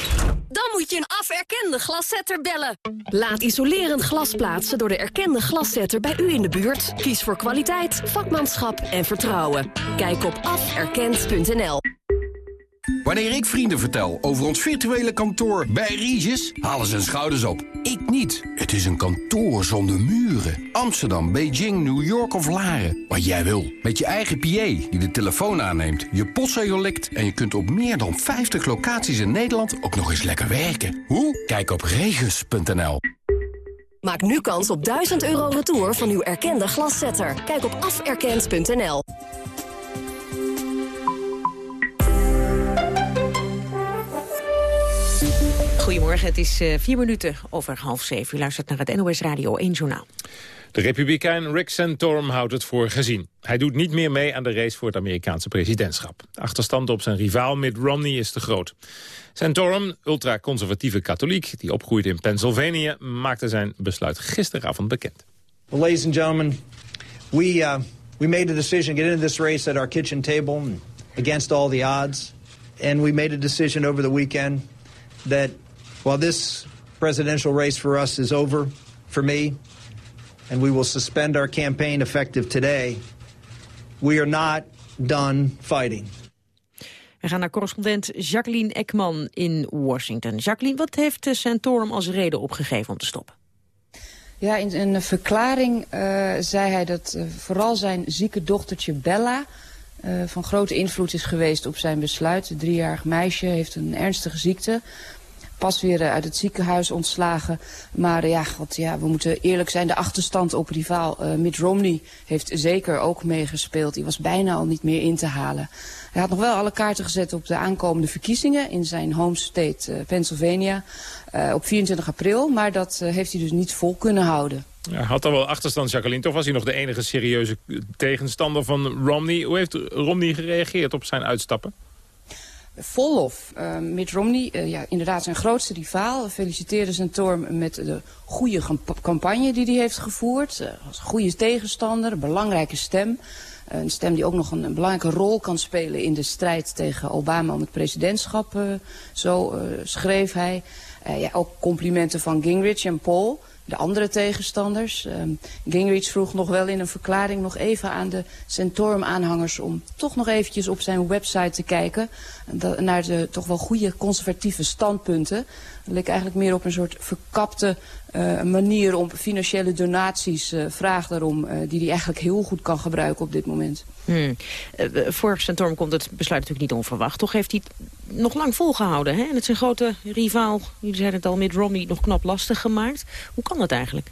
Dan moet je een aferkende glaszetter bellen. Laat isolerend glas plaatsen door de erkende glaszetter bij u in de buurt. Kies voor kwaliteit, vakmanschap en vertrouwen. Kijk op aferkend.nl. Wanneer ik vrienden vertel over ons virtuele kantoor bij Regis, halen ze hun schouders op. Ik niet. Het is een kantoor zonder muren. Amsterdam, Beijing, New York of Laren. Wat jij wil. Met je eigen PA die de telefoon aanneemt, je postzegel likt... en je kunt op meer dan 50 locaties in Nederland ook nog eens lekker werken. Hoe? Kijk op regis.nl. Maak nu kans op 1000 euro retour van uw erkende glaszetter. Kijk op aferkend.nl. Goedemorgen, het is uh, vier minuten over half zeven. U luistert naar het NOS Radio 1 Journaal. De republikein Rick Santorum houdt het voor gezien. Hij doet niet meer mee aan de race voor het Amerikaanse presidentschap. De achterstand op zijn rivaal Mitt Romney is te groot. Santorum, ultraconservatieve katholiek, die opgroeit in Pennsylvania... maakte zijn besluit gisteravond bekend. Well, ladies and gentlemen, we, uh, we made a decision to get into this race at our kitchen table... against all the odds. And we made a decision over the weekend that while this presidential race for us is over for me, and we will suspend our campaign effective today, we are not done fighting. We gaan naar correspondent Jacqueline Ekman in Washington. Jacqueline, wat heeft Santorum als reden opgegeven om te stoppen? Ja, in een verklaring uh, zei hij dat uh, vooral zijn zieke dochtertje Bella... Uh, van grote invloed is geweest op zijn besluit. Een driejarig meisje heeft een ernstige ziekte pas weer uit het ziekenhuis ontslagen. Maar ja, God, ja, we moeten eerlijk zijn. De achterstand op rivaal uh, Mitt Romney heeft zeker ook meegespeeld. Die was bijna al niet meer in te halen. Hij had nog wel alle kaarten gezet op de aankomende verkiezingen in zijn home state Pennsylvania op 24 april. Maar dat heeft hij dus niet vol kunnen houden. Ja, had al wel achterstand, Jacqueline. Toch was hij nog de enige serieuze tegenstander van Romney. Hoe heeft Romney gereageerd op zijn uitstappen? Vol lof. Uh, Mitt Romney, uh, ja, inderdaad zijn grootste rivaal, feliciteerde zijn Torm met de goede campagne die hij heeft gevoerd. Uh, als goede tegenstander, een belangrijke stem. een stem die ook nog een, een, belangrijke rol kan spelen in de strijd tegen Obama om het presidentschap. zo schreef hij. ja, ook complimenten van Gingrich en Paul de andere tegenstanders. Um, Gingrich vroeg nog wel in een verklaring nog even aan de Centorum-aanhangers... om toch nog eventjes op zijn website te kijken... naar de toch wel goede conservatieve standpunten. Dat leek eigenlijk meer op een soort verkapte uh, manier om financiële donaties... Uh, vraag daarom, uh, die hij eigenlijk heel goed kan gebruiken op dit moment. Hmm. voor Centorum komt het besluit natuurlijk niet onverwacht. Toch heeft hij het nog lang volgehouden. Hè? En het zijn grote rivaal, jullie zeiden het al, met Romney nog knap lastig gemaakt. Hoe kan eigenlijk?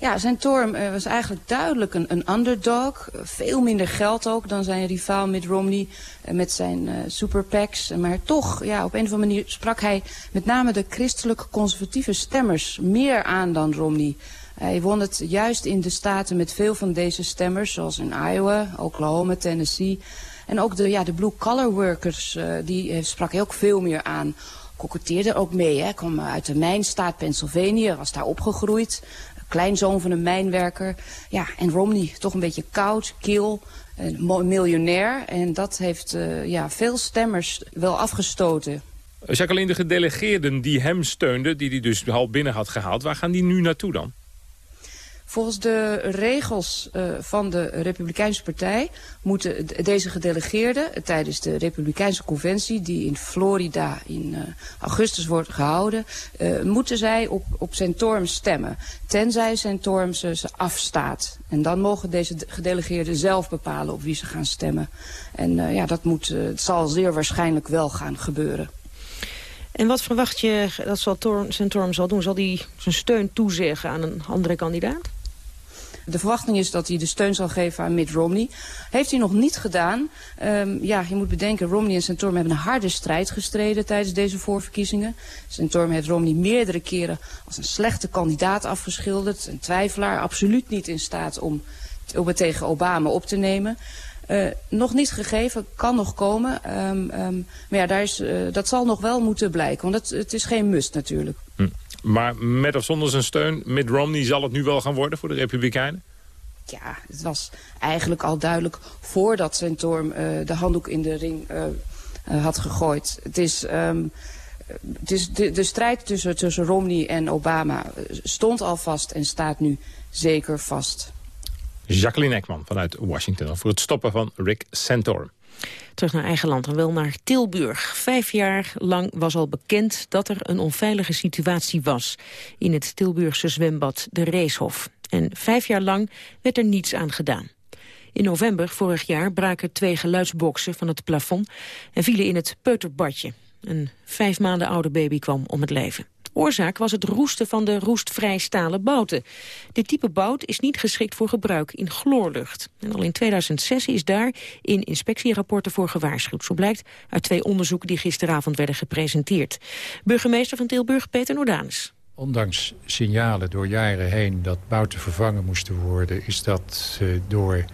Ja, zijn Torm uh, was eigenlijk duidelijk een, een underdog. Veel minder geld ook dan zijn rivaal Mitt Romney uh, met zijn uh, super PACs. Maar toch, ja, op een of andere manier sprak hij met name de christelijk conservatieve stemmers meer aan dan Romney. Hij won het juist in de staten met veel van deze stemmers, zoals in Iowa, Oklahoma, Tennessee. En ook de, ja, de blue-collar workers, die sprak hij ook veel meer aan. Koketteerde ook mee, hè. kwam uit de mijnstaat Pennsylvania, was daar opgegroeid. Kleinzoon van een mijnwerker. Ja, en Romney toch een beetje koud, kil, een miljonair. En dat heeft uh, ja, veel stemmers wel afgestoten. Jacqueline, de gedelegeerden die hem steunden, die hij dus al binnen had gehaald... waar gaan die nu naartoe dan? Volgens de regels uh, van de Republikeinse Partij moeten deze gedelegeerden uh, tijdens de Republikeinse Conventie, die in Florida in uh, augustus wordt gehouden, moeten zij op, op Santorum stemmen. Tenzij Santorum ze, ze afstaat. En dan mogen deze gedelegeerden zelf bepalen op wie ze gaan stemmen. En ja, dat moet, het zal zeer waarschijnlijk wel gaan gebeuren. En wat verwacht je dat Santorum zal doen? Zal hij zijn steun toezeggen aan een andere kandidaat? De verwachting is dat hij de steun zal geven aan Mitt Romney. Heeft hij nog niet gedaan. Um, ja, je moet bedenken, Romney en Santorum hebben een harde strijd gestreden tijdens deze voorverkiezingen. Santorum heeft Romney meerdere keren als een slechte kandidaat afgeschilderd. Een twijfelaar, absoluut niet in staat om, om het tegen Obama op te nemen. Uh, nog niet gegeven, kan nog komen. Um, um, maar ja, daar is, uh, dat zal nog wel moeten blijken, want het is geen must natuurlijk. Maar met of zonder zijn steun, Mitt Romney zal het nu wel gaan worden voor de Republikeinen? Ja, het was eigenlijk al duidelijk voordat Santorum uh, de handdoek in de ring uh, uh, had gegooid. Het is, um, het is de, de strijd tussen, tussen Romney en Obama stond al vast en staat nu zeker vast. Jacqueline Ekman vanuit Washington voor het stoppen van Rick Santorum. Terug naar eigen land en wel naar Tilburg. Vijf jaar lang was al bekend dat er een onveilige situatie was... in het Tilburgse zwembad De Reeshof. En vijf jaar lang werd er niets aan gedaan. In november vorig jaar braken twee geluidsboksen van het plafond... en vielen in het peuterbadje. Een vijf maanden oude baby kwam om het leven. Oorzaak was het roesten van de roestvrij stalen bouten. Dit type bout is niet geschikt voor gebruik in chloorlucht. En al in 2006 is daar in inspectierapporten voor gewaarschuwd. Zo blijkt uit twee onderzoeken die gisteravond werden gepresenteerd. Burgemeester van Tilburg, Peter Noordanus. Ondanks signalen door jaren heen dat bouten vervangen moesten worden... is dat uh, door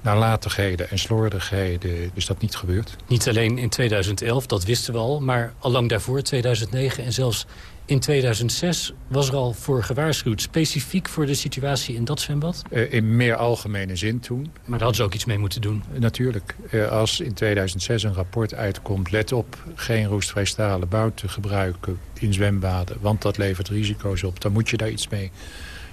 nalatigheden en slordigheden is dat niet gebeurd. Niet alleen in 2011, dat wisten we al, maar al lang daarvoor, 2009 en zelfs in 2006 was er al voor gewaarschuwd, specifiek voor de situatie in dat zwembad? Uh, in meer algemene zin toen. Maar daar hadden ze ook iets mee moeten doen? Uh, natuurlijk. Uh, als in 2006 een rapport uitkomt, let op, geen roestvrij stalen bouten gebruiken in zwembaden, want dat levert risico's op, dan moet je daar iets mee.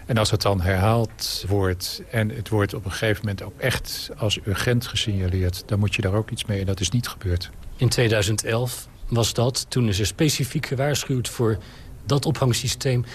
En als het dan herhaald wordt en het wordt op een gegeven moment ook echt als urgent gesignaleerd... dan moet je daar ook iets mee en dat is niet gebeurd. In 2011 was dat, toen is er specifiek gewaarschuwd voor dat ophangsysteem.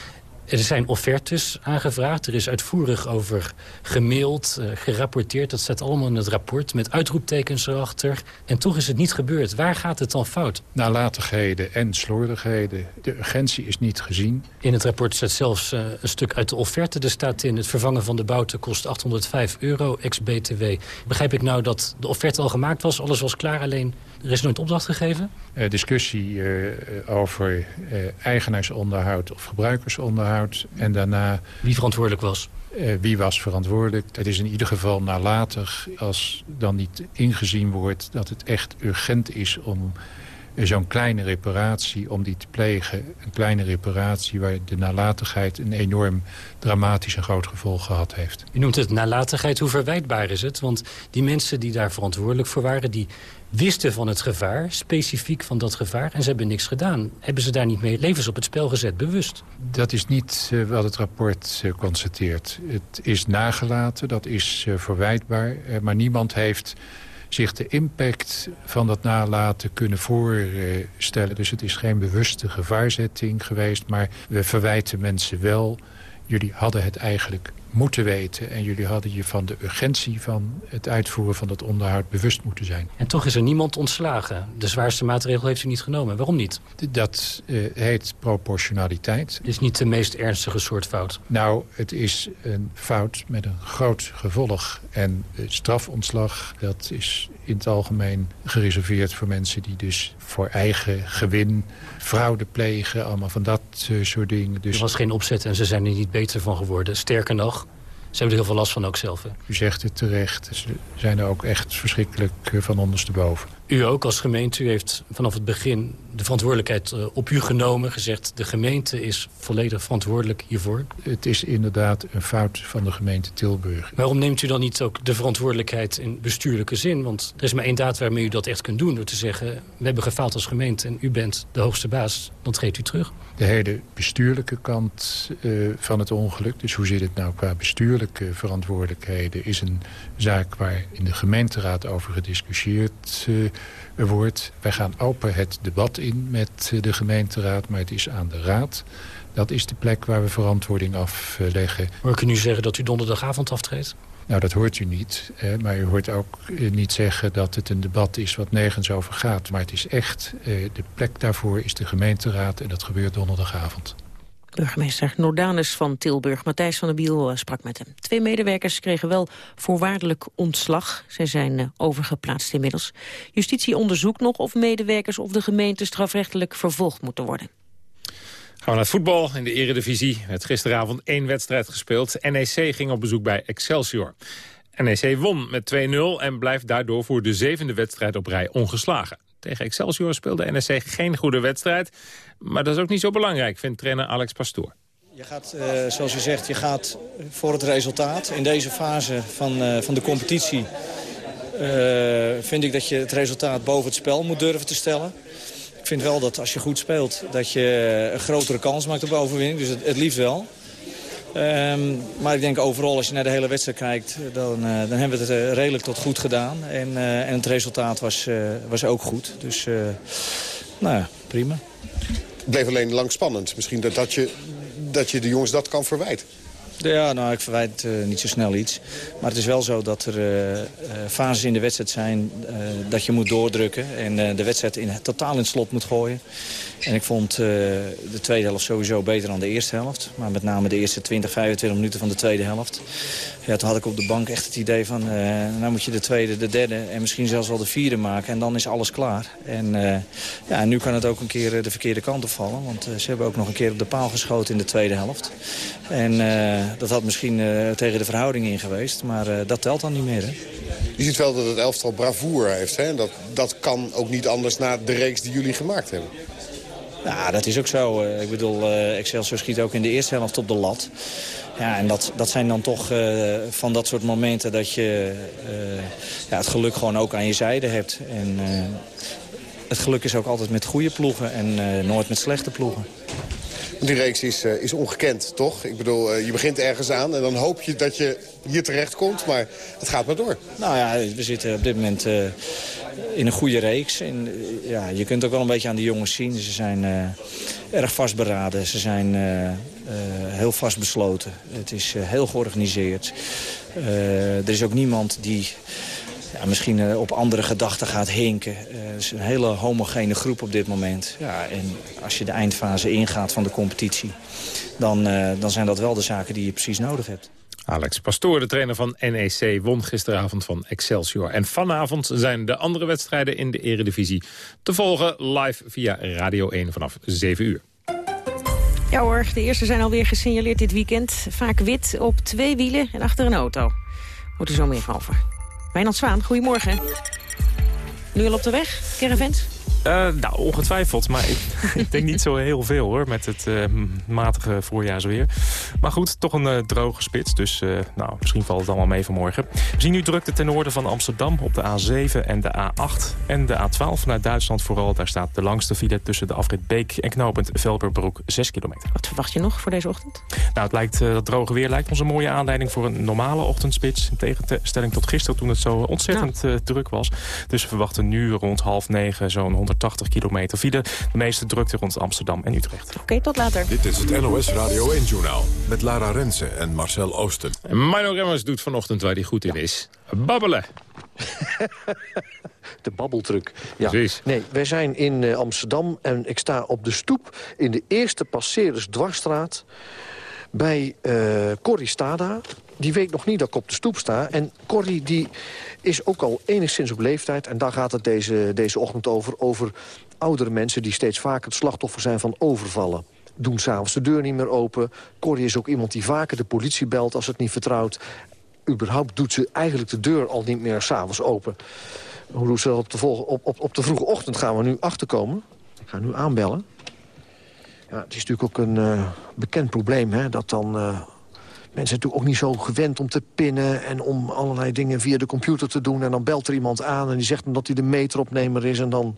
Er zijn offertes aangevraagd. Er is uitvoerig over gemaild, uh, gerapporteerd. Dat staat allemaal in het rapport met uitroeptekens erachter. En toch is het niet gebeurd. Waar gaat het dan fout? Nalatigheden en slordigheden. De urgentie is niet gezien. In het rapport staat zelfs uh, een stuk uit de offerte. Er staat in het vervangen van de bouten kost 805 euro ex-BTW. Begrijp ik nou dat de offerte al gemaakt was? Alles was klaar, alleen er is nooit opdracht gegeven? Uh, discussie uh, over uh, eigenaarsonderhoud of gebruikersonderhoud. En daarna... Wie verantwoordelijk was? wie was verantwoordelijk? Het is in ieder geval nalatig als dan niet ingezien wordt dat het echt urgent is om zo'n kleine reparatie, om die te plegen. Een kleine reparatie waar de nalatigheid een enorm dramatisch en groot gevolg gehad heeft. U noemt het nalatigheid. Hoe verwijtbaar is het? Want die mensen die daar verantwoordelijk voor waren... die wisten van het gevaar, specifiek van dat gevaar... en ze hebben niks gedaan. Hebben ze daar niet mee levens op het spel gezet, bewust? Dat is niet uh, wat het rapport uh, constateert. Het is nagelaten, dat is uh, verwijtbaar. maar niemand heeft zich de impact van dat nalaten kunnen voorstellen. Dus het is geen bewuste gevaarzetting geweest... maar we verwijten mensen wel... jullie hadden het eigenlijk moeten weten. En jullie hadden je van de urgentie van het uitvoeren van dat onderhoud bewust moeten zijn. En toch is er niemand ontslagen. De zwaarste maatregel heeft u niet genomen. Waarom niet? Dat uh, heet proportionaliteit. Het is niet de meest ernstige soort fout? Nou, het is een fout met een groot gevolg. En uh, strafontslag, dat is in het algemeen gereserveerd voor mensen die dus voor eigen gewin fraude plegen. Allemaal van dat uh, soort dingen. Dus... Er was geen opzet en ze zijn er niet beter van geworden. Sterker nog, ze hebben er heel veel last van ook zelf. U zegt het terecht. Ze zijn er ook echt verschrikkelijk van ondersteboven. U ook als gemeente, u heeft vanaf het begin de verantwoordelijkheid op u genomen. Gezegd, de gemeente is volledig verantwoordelijk hiervoor. Het is inderdaad een fout van de gemeente Tilburg. Waarom neemt u dan niet ook de verantwoordelijkheid in bestuurlijke zin? Want er is maar één daad waarmee u dat echt kunt doen. Door te zeggen, we hebben gefaald als gemeente en u bent de hoogste baas. Dan treedt u terug. De hele bestuurlijke kant uh, van het ongeluk. Dus hoe zit het nou qua bestuurlijke verantwoordelijkheden... is een zaak waar in de gemeenteraad over gediscussieerd uh, wordt. Wij gaan open het debat in met de gemeenteraad, maar het is aan de raad. Dat is de plek waar we verantwoording afleggen. Maar ik nu zeggen dat u donderdagavond aftreedt? Nou, dat hoort u niet. Hè? Maar u hoort ook niet zeggen dat het een debat is wat nergens over gaat. Maar het is echt, eh, de plek daarvoor is de gemeenteraad en dat gebeurt donderdagavond. Burgemeester Nordanus van Tilburg, Matthijs van der Biel, sprak met hem. Twee medewerkers kregen wel voorwaardelijk ontslag. Zij zijn uh, overgeplaatst inmiddels. Justitie onderzoekt nog of medewerkers of de gemeente strafrechtelijk vervolgd moeten worden. Gaan we naar het voetbal in de eredivisie. Het gisteravond één wedstrijd gespeeld. NEC ging op bezoek bij Excelsior. NEC won met 2-0 en blijft daardoor voor de zevende wedstrijd op rij ongeslagen. Tegen Excelsior speelde NEC geen goede wedstrijd. Maar dat is ook niet zo belangrijk, vindt trainer Alex Pastoor. Je gaat, uh, zoals u zegt, je gaat voor het resultaat. In deze fase van, uh, van de competitie uh, vind ik dat je het resultaat boven het spel moet durven te stellen. Ik vind wel dat als je goed speelt, dat je een grotere kans maakt op overwinning. Dus het, het liefst wel. Um, maar ik denk overal, als je naar de hele wedstrijd kijkt... dan, dan hebben we het redelijk tot goed gedaan. En, en het resultaat was, was ook goed. Dus, nou ja, prima. Het bleef alleen lang spannend. Misschien dat, dat, je, dat je de jongens dat kan verwijten. Ja, nou, ik verwijt uh, niet zo snel iets. Maar het is wel zo dat er uh, uh, fases in de wedstrijd zijn dat je moet doordrukken. En de wedstrijd in, totaal in het slot moet gooien. En ik vond de tweede helft sowieso beter dan de eerste helft. Maar met name de eerste 20, 25 minuten van de tweede helft. Ja, toen had ik op de bank echt het idee van... nou moet je de tweede, de derde en misschien zelfs wel de vierde maken. En dan is alles klaar. En ja, nu kan het ook een keer de verkeerde kant opvallen. Want ze hebben ook nog een keer op de paal geschoten in de tweede helft. En dat had misschien tegen de verhouding in geweest. Maar dat telt dan niet meer. Hè? Je ziet wel dat het elftal bravoure heeft. Hè? Dat, dat kan ook niet anders na de reeks die jullie gemaakt hebben. Ja, dat is ook zo. Ik bedoel, Excelsior schiet ook in de eerste helft op de lat. Ja, en dat, dat zijn dan toch van dat soort momenten dat je ja, het geluk gewoon ook aan je zijde hebt. En het geluk is ook altijd met goede ploegen en nooit met slechte ploegen. Die reeks is, is ongekend, toch? Ik bedoel, je begint ergens aan en dan hoop je dat je hier terecht komt. Maar het gaat maar door. Nou ja, we zitten op dit moment in een goede reeks. En, ja, je kunt ook wel een beetje aan de jongens zien. Ze zijn erg vastberaden. Ze zijn heel vastbesloten. Het is heel georganiseerd. er is ook niemand die ja, misschien op andere gedachten gaat hinken. Het is een hele homogene groep op dit moment. Ja, en als je de eindfase ingaat van de competitie... dan, dan zijn dat wel de zaken die je precies nodig hebt. Alex Pastoor, de trainer van NEC, won gisteravond van Excelsior. En vanavond zijn de andere wedstrijden in de eredivisie te volgen live via Radio 1 vanaf 7 uur. Ja hoor, de eerste zijn alweer gesignaleerd dit weekend. Vaak wit op twee wielen en achter een auto. Moet er zo meer over. Wijnand Zwaan, goedemorgen. Nu al op de weg, caravans? Uh, nou, ongetwijfeld. Maar ik, ik, denk niet zo heel veel hoor, met het uh, matige voorjaarsweer. Maar goed, toch een uh, droge spits. Dus nou, misschien valt het allemaal mee vanmorgen. We zien nu drukte ten noorden van Amsterdam op de A7 en de A8. En de A12 naar Duitsland vooral. Daar staat de langste file tussen de afrit Beek en knooppunt Velperbroek 6 kilometer. Wat verwacht je nog voor deze ochtend? Nou, het lijkt, dat droge weer lijkt ons een mooie aanleiding voor een normale ochtendspits. In tegenstelling tot gisteren toen het zo ontzettend nou. druk was. Dus we verwachten nu rond half negen zo'n 100 180 kilometer file. De meeste drukte rond Amsterdam en Utrecht. Oké, tot later. Dit is het NOS Radio 1-journaal met Lara Rensen en Marcel Oosten. Mino Remmers doet vanochtend waar hij goed in is. Babbelen. de babbeltruc. Ja. Precies. Nee, wij zijn in uh, Amsterdam en ik sta op de stoep... in de eerste passeerders dwarsstraat bij uh, Corrie Stada. Die weet nog niet dat ik op de stoep sta. En Corrie die is ook al enigszins op leeftijd. En daar gaat het deze, deze ochtend over. Over oudere mensen die steeds vaker het slachtoffer zijn van overvallen. Doen s'avonds de deur niet meer open. Corrie is ook iemand die vaker de politie belt als het niet vertrouwt. Überhaupt doet ze eigenlijk de deur al niet meer s'avonds open. Hoe doet ze op de, op, op, op de vroege ochtend gaan we nu achterkomen. Ik ga nu aanbellen. Ja, het is natuurlijk ook een uh, bekend probleem, hè, dat dan... Uh, mensen zijn natuurlijk ook niet zo gewend om te pinnen... en om allerlei dingen via de computer te doen. En dan belt er iemand aan en die zegt omdat hij de meteropnemer is en dan...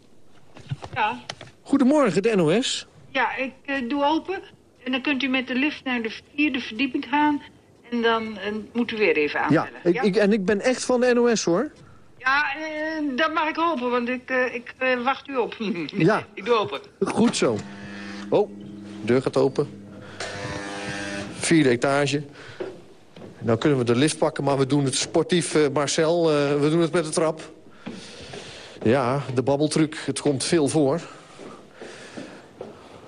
Ja. Goedemorgen, de NOS. Ja, ik uh, doe open. En dan kunt u met de lift naar de vierde verdieping gaan. En dan uh, moet u weer even aanbellen. Ja, ik, Ik, en ik ben echt van de NOS, hoor. Ja, uh, dat mag ik hopen, want ik, ik wacht u op. ja. ik doe open. Goed zo. Oh, de deur gaat open. Vierde etage. Nou kunnen we de lift pakken, maar we doen het sportief, uh, Marcel. Uh, we doen het met de trap. Ja, de babbeltruc, het komt veel voor.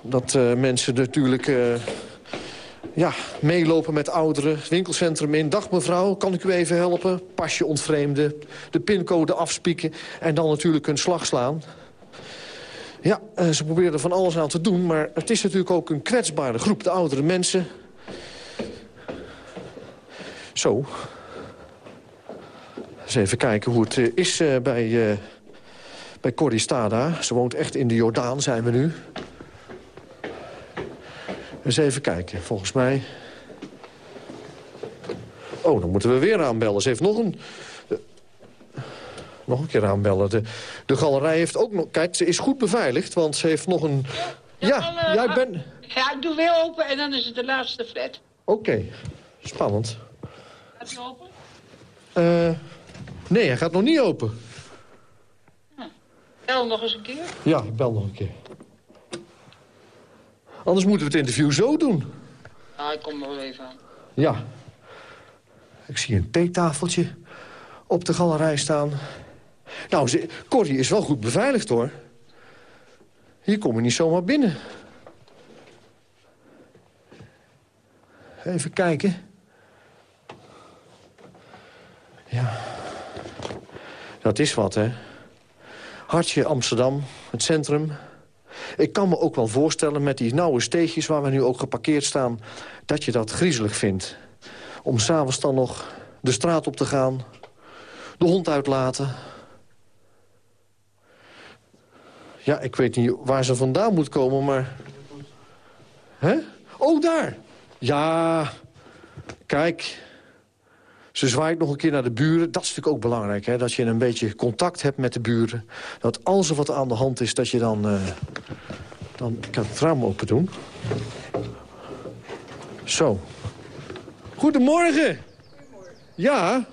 Dat uh, mensen natuurlijk ja, meelopen met ouderen. winkelcentrum in. Dag mevrouw, kan ik u even helpen? Pasje ontvreemden, de pincode afspieken... en dan natuurlijk een slag slaan. Ja, ze proberen er van alles aan te doen... maar het is natuurlijk ook een kwetsbare groep, de oudere mensen... Zo. Eens even kijken hoe het eh, is uh, bij, uh, bij Corrie Stada. Ze woont echt in de Jordaan, zijn we nu. Eens even kijken, volgens mij... Oh, dan moeten we weer aanbellen. Ze heeft nog een... nog een keer aanbellen. De, de galerij heeft ook nog... Kijk, ze is goed beveiligd, want ze heeft nog een... Ja, ja jij bent... Ja, ik doe weer open en dan is het de laatste flat. Oké, spannend. Gaat hij open? Uh, nee, hij gaat nog niet open. Hm. Bel nog eens een keer? Ja, ik bel nog een keer. Anders moeten we het interview zo doen. Nou, ik kom nog even aan. Ja. Ik zie een theetafeltje op de galerij staan. Nou, ze, Corrie is wel goed beveiligd, hoor. Hier kom je niet zomaar binnen. Even kijken. Dat is wat, hè. Hartje Amsterdam, het centrum. Ik kan me ook wel voorstellen met die nauwe steegjes... waar we nu ook geparkeerd staan, dat je dat griezelig vindt. Om s'avonds dan nog de straat op te gaan, de hond uitlaten. Ja, ik weet niet waar ze vandaan moet komen, maar... Hè? Oh, daar! Ja, kijk... Ze zwaait nog een keer naar de buren. Dat is natuurlijk ook belangrijk, hè? dat je een beetje contact hebt met de buren. Dat als er wat aan de hand is, dat je dan... Uh, dan ik kan het raam open doen. Zo. Goedemorgen. Ja.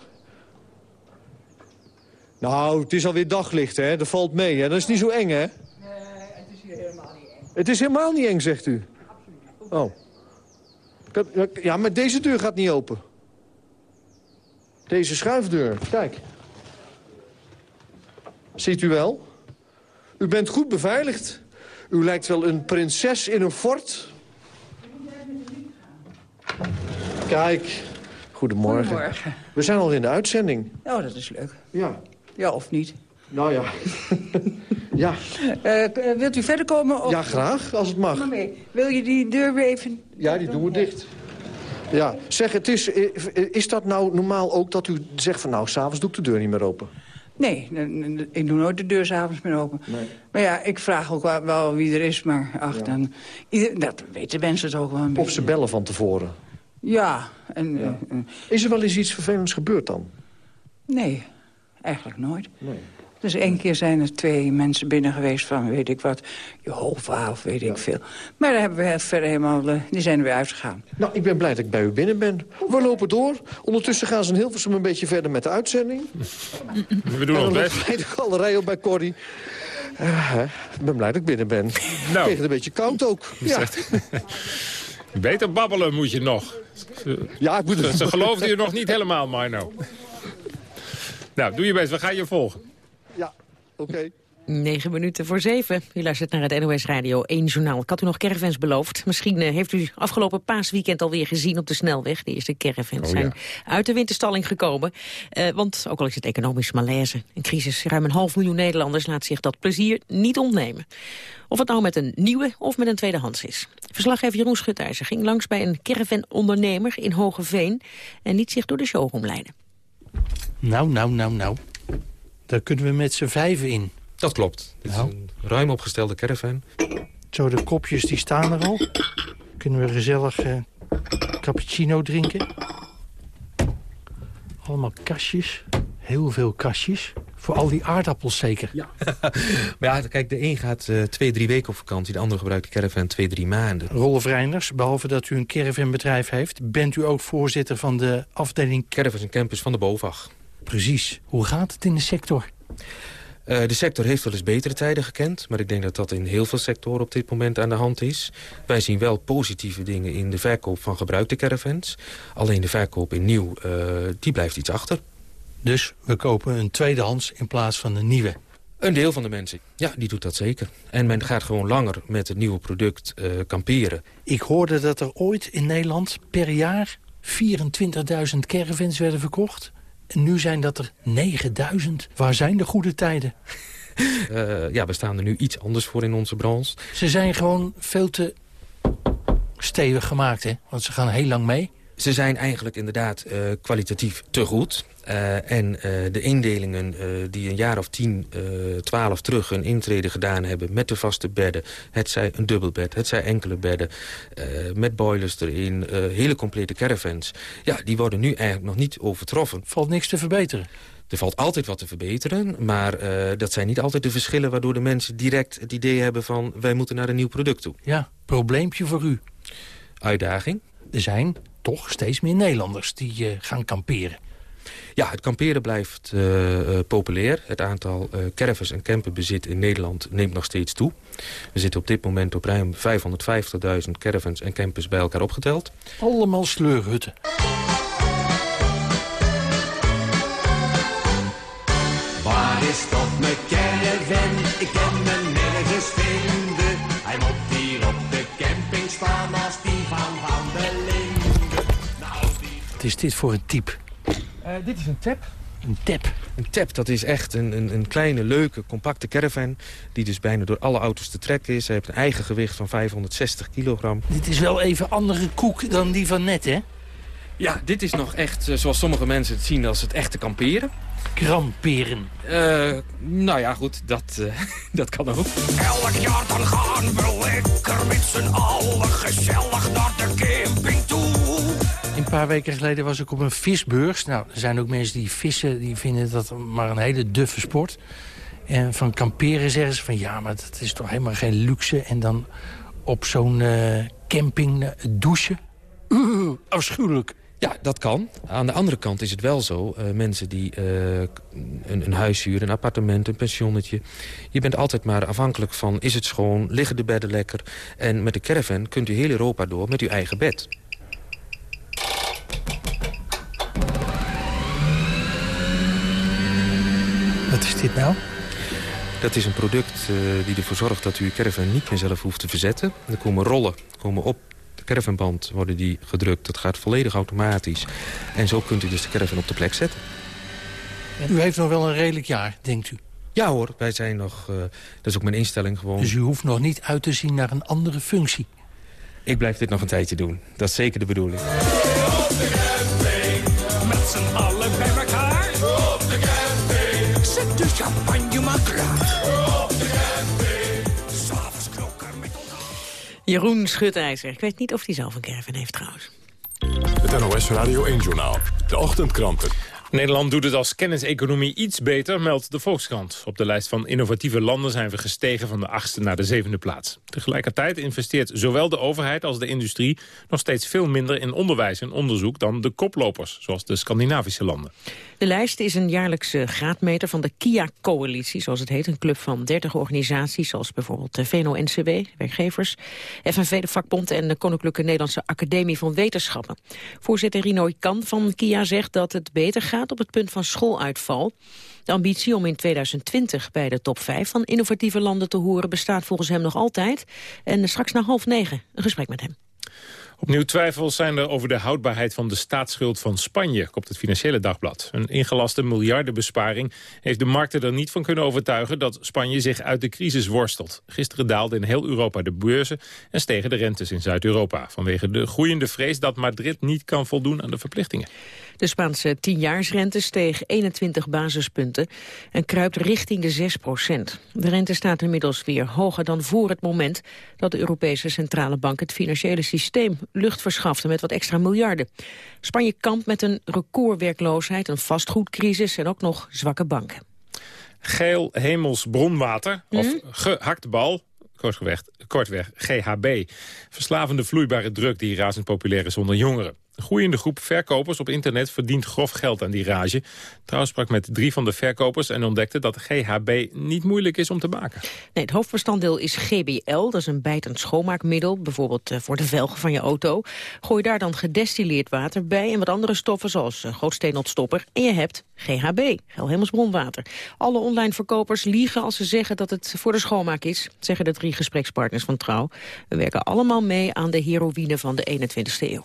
Nou, het is alweer daglicht, hè? Dat valt mee, hè? Dat is niet zo eng, hè? Nee, het is hier helemaal niet eng. Het is helemaal niet eng, zegt u? Absoluut. Oh. Ja, maar deze deur gaat niet open. Deze schuifdeur, kijk. Ziet u wel? U bent goed beveiligd. U lijkt wel een prinses in een fort. Kijk, goedemorgen. Goedemorgen. We zijn al in de uitzending. Oh, dat is leuk. Ja. Ja, of niet? Nou ja. ja. Uh, wilt u verder komen? Of... Ja, graag, als het mag. Mee. Wil je die deur weer even... Ja, die doen we dicht. Ja, zeg, het is, eh, is dat nou normaal ook dat u zegt van... nou, s'avonds doe ik de deur niet meer open? Nee, ik doe nooit de deur s'avonds meer open. Nee. Maar ja, ik vraag ook wel, wel wie er is, maar ach, dan... Ieder, dat weten mensen het ook wel een beetje. Of ze bellen van tevoren? Ja. En, ja. Uh, is er wel eens iets vervelends gebeurd dan? Nee, eigenlijk nooit. Nee. Dus één keer zijn er twee mensen binnen geweest van, weet ik wat, Jehovah of weet ik veel. Maar daar hebben we verder helemaal, uh, die zijn er weer uitgegaan. Nou, ik ben blij dat ik bij u binnen ben. We lopen door. Ondertussen gaan ze in Hilversum een beetje verder met de uitzending. We doen ons best. de galerij op bij Corrie. Uh, ik ben blij dat ik binnen ben. Nou. Ik kreeg het een beetje koud ook. Ja. Beter babbelen moet je nog. Ja, ik moet Ze, ze geloofden je nog niet helemaal, Marno. Nou, doe je best. We gaan je volgen. Ja, oké. Okay. 9 minuten voor 7. U luistert naar het NOS Radio 1 journaal. Ik had u nog caravans beloofd. Misschien uh, heeft u afgelopen paasweekend alweer gezien op de snelweg. De eerste caravans oh, ja. zijn uit de winterstalling gekomen. Uh, want ook al is het economisch malaise, een crisis... ruim een half miljoen Nederlanders laat zich dat plezier niet ontnemen. Of het nou met een nieuwe of met een tweedehands is. Verslaggever Jeroen Schutijzer ging langs bij een caravan-ondernemer in Hogeveen... en liet zich door de showroom leiden. Nou, nou, nou, nou. Daar kunnen we met z'n vijven in. Dat klopt. Dit nou. is een ruim opgestelde caravan. Zo, de kopjes die staan er al. Kunnen we gezellig uh, cappuccino drinken. Allemaal kastjes. Heel veel kastjes. Voor al die aardappels zeker. Ja. maar ja, kijk, de een gaat uh, twee, drie weken op vakantie. De andere gebruikt de caravan twee, drie maanden. Rolf Reiners, behalve dat u een caravanbedrijf heeft... bent u ook voorzitter van de afdeling... Caravans en campus van de BOVAG. Precies. Hoe gaat het in de sector? Uh, de sector heeft wel eens betere tijden gekend... maar ik denk dat dat in heel veel sectoren op dit moment aan de hand is. Wij zien wel positieve dingen in de verkoop van gebruikte caravans. Alleen de verkoop in nieuw, uh, die blijft iets achter. Dus we kopen een tweedehands in plaats van een nieuwe? Een deel van de mensen, ja, die doet dat zeker. En men gaat gewoon langer met het nieuwe product uh, kamperen. Ik hoorde dat er ooit in Nederland per jaar 24.000 caravans werden verkocht. Nu zijn dat er 9000. Waar zijn de goede tijden? Uh, ja, we staan er nu iets anders voor in onze branche. Ze zijn gewoon veel te stevig gemaakt, hè? Want ze gaan heel lang mee. Ze zijn eigenlijk inderdaad uh, kwalitatief te goed. Uh, en uh, de indelingen die een jaar of 10, 12 terug een intrede gedaan hebben... met de vaste bedden, het zij een dubbelbed, het zij enkele bedden... met boilers erin, hele complete caravans... ja, die worden nu eigenlijk nog niet overtroffen. Valt niks te verbeteren? Er valt altijd wat te verbeteren, maar dat zijn niet altijd de verschillen... waardoor de mensen direct het idee hebben van... wij moeten naar een nieuw product toe. Ja, probleempje voor u. Uitdaging. Er zijn toch steeds meer Nederlanders die uh, gaan kamperen. Ja, het kamperen blijft uh, populair. Het aantal uh, caravans en camperbezit in Nederland neemt nog steeds toe. We zitten op dit moment op ruim 550.000 caravans en campers bij elkaar opgeteld. Allemaal sleurhutten. Waar is toch mijn caravan? Ik is dit voor een type? Uh, dit is een tap. Een tap? Een tap, dat is echt een, een, een, kleine, leuke, compacte caravan... die dus bijna door alle auto's te trekken is. Hij heeft een eigen gewicht van 560 kilogram. Dit is wel even andere koek dan die van net, hè? Ja, dit is nog echt, uh, zoals sommige mensen het zien, als het echte kamperen. Kramperen. Uh, nou ja, goed, dat, uh, dat kan ook. Elk jaar dan gaan we lekker met z'n allen gezellig naar de camping toe. Een paar weken geleden was ik op een visbeurs. Nou, er zijn ook mensen die vissen, die vinden dat maar een hele duffe sport. En van kamperen zeggen ze van ja, maar dat is toch helemaal geen luxe. En dan op zo'n uh, camping douchen. Uh, afschuwelijk. Ja, dat kan. Aan de andere kant is het wel zo. Uh, mensen die uh, een, een, huis huren, een appartement, een pensionnetje. Je bent altijd maar afhankelijk van, is het schoon, liggen de bedden lekker? En met de caravan kunt u heel Europa door met uw eigen bed. Wat is dit nou? Dat is een product uh, die ervoor zorgt dat u uw caravan niet meer zelf hoeft te verzetten. Er komen rollen komen op caravanband worden die gedrukt. Dat gaat volledig automatisch. En zo kunt u dus de caravan op de plek zetten. En u heeft nog wel een redelijk jaar, denkt u? Ja hoor, wij zijn nog... Uh, dat is ook mijn instelling gewoon. Dus u hoeft nog niet uit te zien naar een andere functie? Ik blijf dit nog een tijdje doen. Dat is zeker de bedoeling. Op de camping, met z'n allen bij elkaar. Op de camping, zet de champagne maar klaar. Jeroen Schutijzer. Ik weet niet of hij zelf een caravan heeft trouwens. Het NOS Radio 1-journaal. De ochtendkranten. Nederland doet het als kenniseconomie iets beter, meldt de Volkskrant. Op de lijst van innovatieve landen zijn we gestegen van de achtste naar de zevende plaats. Tegelijkertijd investeert zowel de overheid als de industrie... nog steeds veel minder in onderwijs en onderzoek dan de koplopers... zoals de Scandinavische landen. De lijst is een jaarlijkse graadmeter van de KIA-coalitie, zoals het heet. Een club van 30 organisaties, zoals bijvoorbeeld de VNO-NCW, werkgevers, FNV, de vakbond en de Koninklijke Nederlandse Academie van Wetenschappen. Voorzitter Rino Kan van KIA zegt dat het beter gaat op het punt van schooluitval. De ambitie om in 2020 bij de top 5 van innovatieve landen te horen bestaat volgens hem nog altijd. En straks na half negen een gesprek met hem. Opnieuw twijfels zijn er over de houdbaarheid van de staatsschuld van Spanje, kopt het Financiële Dagblad. Een ingelaste miljardenbesparing heeft de markten er niet van kunnen overtuigen dat Spanje zich uit de crisis worstelt. Gisteren daalden in heel Europa de beurzen en stegen de rentes in Zuid-Europa vanwege de groeiende vrees dat Madrid niet kan voldoen aan de verplichtingen. De Spaanse tienjaarsrente steeg 21 basispunten en kruipt richting de 6 procent. De rente staat inmiddels weer hoger dan voor het moment dat de Europese Centrale Bank het financiële systeem lucht verschafte met wat extra miljarden. Spanje kampt met een recordwerkloosheid, een vastgoedcrisis en ook nog zwakke banken. Geel hemels bronwater, of gehaktbal, kortweg, kortweg GHB. Verslavende vloeibare druk die razend populair is onder jongeren. Een groeiende groep verkopers op internet verdient grof geld aan die rage. Trouwens sprak met drie van de verkopers en ontdekte dat GHB niet moeilijk is om te maken. Nee, het hoofdbestanddeel is GBL, dat is een bijtend schoonmaakmiddel, bijvoorbeeld eh, voor de velgen van je auto. Gooi daar dan gedestilleerd water bij en wat andere stoffen zoals uh, grootsteenontstopper en je hebt GHB, gelhemelsbronwater. Alle online verkopers liegen als ze zeggen dat het voor de schoonmaak is, zeggen de drie gesprekspartners van Trouw. We werken allemaal mee aan de heroïne van de 21ste eeuw.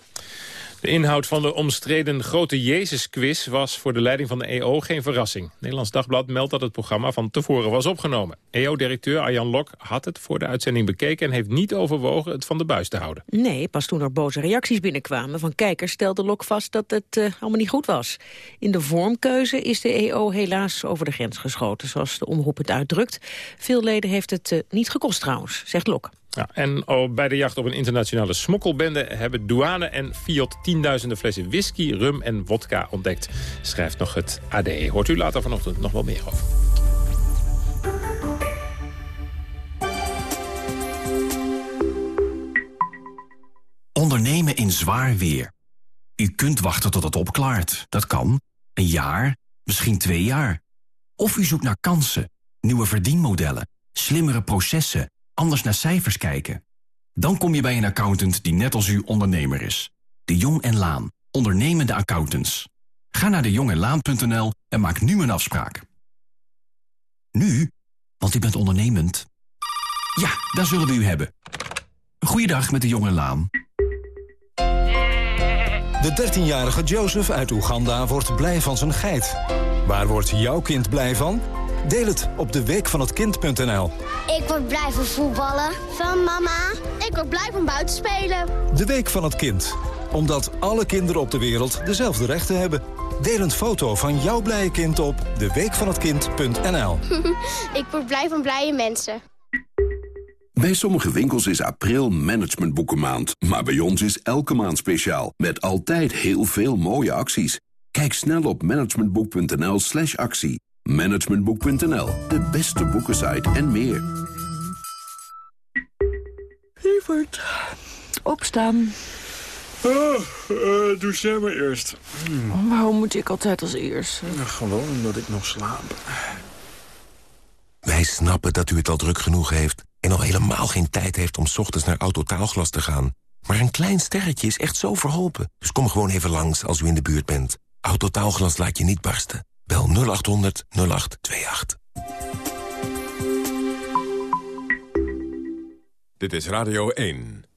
De inhoud van de omstreden Grote Jezus-quiz was voor de leiding van de EO geen verrassing. Nederlands Dagblad meldt dat het programma van tevoren was opgenomen. EO-directeur Arjan Lok had het voor de uitzending bekeken en heeft niet overwogen het van de buis te houden. Nee, pas toen er boze reacties binnenkwamen van kijkers stelde Lok vast dat het uh, allemaal niet goed was. In de vormkeuze is de EO helaas over de grens geschoten, zoals de omroep het uitdrukt. Veel leden heeft het uh, niet gekost trouwens, zegt Lok. Ja, en bij de jacht op een internationale smokkelbende... hebben douane en Fiat tienduizenden flessen whisky, rum en wodka ontdekt. Schrijft nog het AD. Hoort u later vanochtend nog wel meer over. Ondernemen in zwaar weer. U kunt wachten tot het opklaart. Dat kan. Een jaar? Misschien twee jaar? Of u zoekt naar kansen, nieuwe verdienmodellen, slimmere processen, anders naar cijfers kijken? Dan kom je bij een accountant die net als u ondernemer is. De Jong en Laan, ondernemende accountants. Ga naar dejongenlaan.nl en maak nu een afspraak. Nu? Want u bent ondernemend. Ja, daar zullen we u hebben. Goeiedag met de Jong en Laan. De 13-jarige Joseph uit Oeganda wordt blij van zijn geit. Waar wordt jouw kind blij van? Deel het op de week van het kind.nl. Ik word blij van voetballen. Van mama. Ik word blij van buiten spelen. De week van het kind. Omdat alle kinderen op de wereld dezelfde rechten hebben. Deel een foto van jouw blije kind op deweekvanhetkind.nl. ik word blij van blije mensen. Bij sommige winkels is april managementboekenmaand. Maar bij ons is elke maand speciaal. Met altijd heel veel mooie acties. Kijk snel op managementboek.nl slash actie. Managementboek.nl, de beste boekensite en meer. Lieverd, opstaan. Oh, uh, doe jij maar eerst. Hmm. Waarom moet ik altijd als eerste? Nou, gewoon omdat ik nog slaap. Wij snappen dat u het al druk genoeg heeft... en al helemaal geen tijd heeft om 's ochtends naar Autotaalglas te gaan. Maar een klein sterretje is echt zo verholpen. Dus kom gewoon even langs als u in de buurt bent. Autotaalglas laat je niet barsten. Bel 0800 0828. Dit is Radio 1.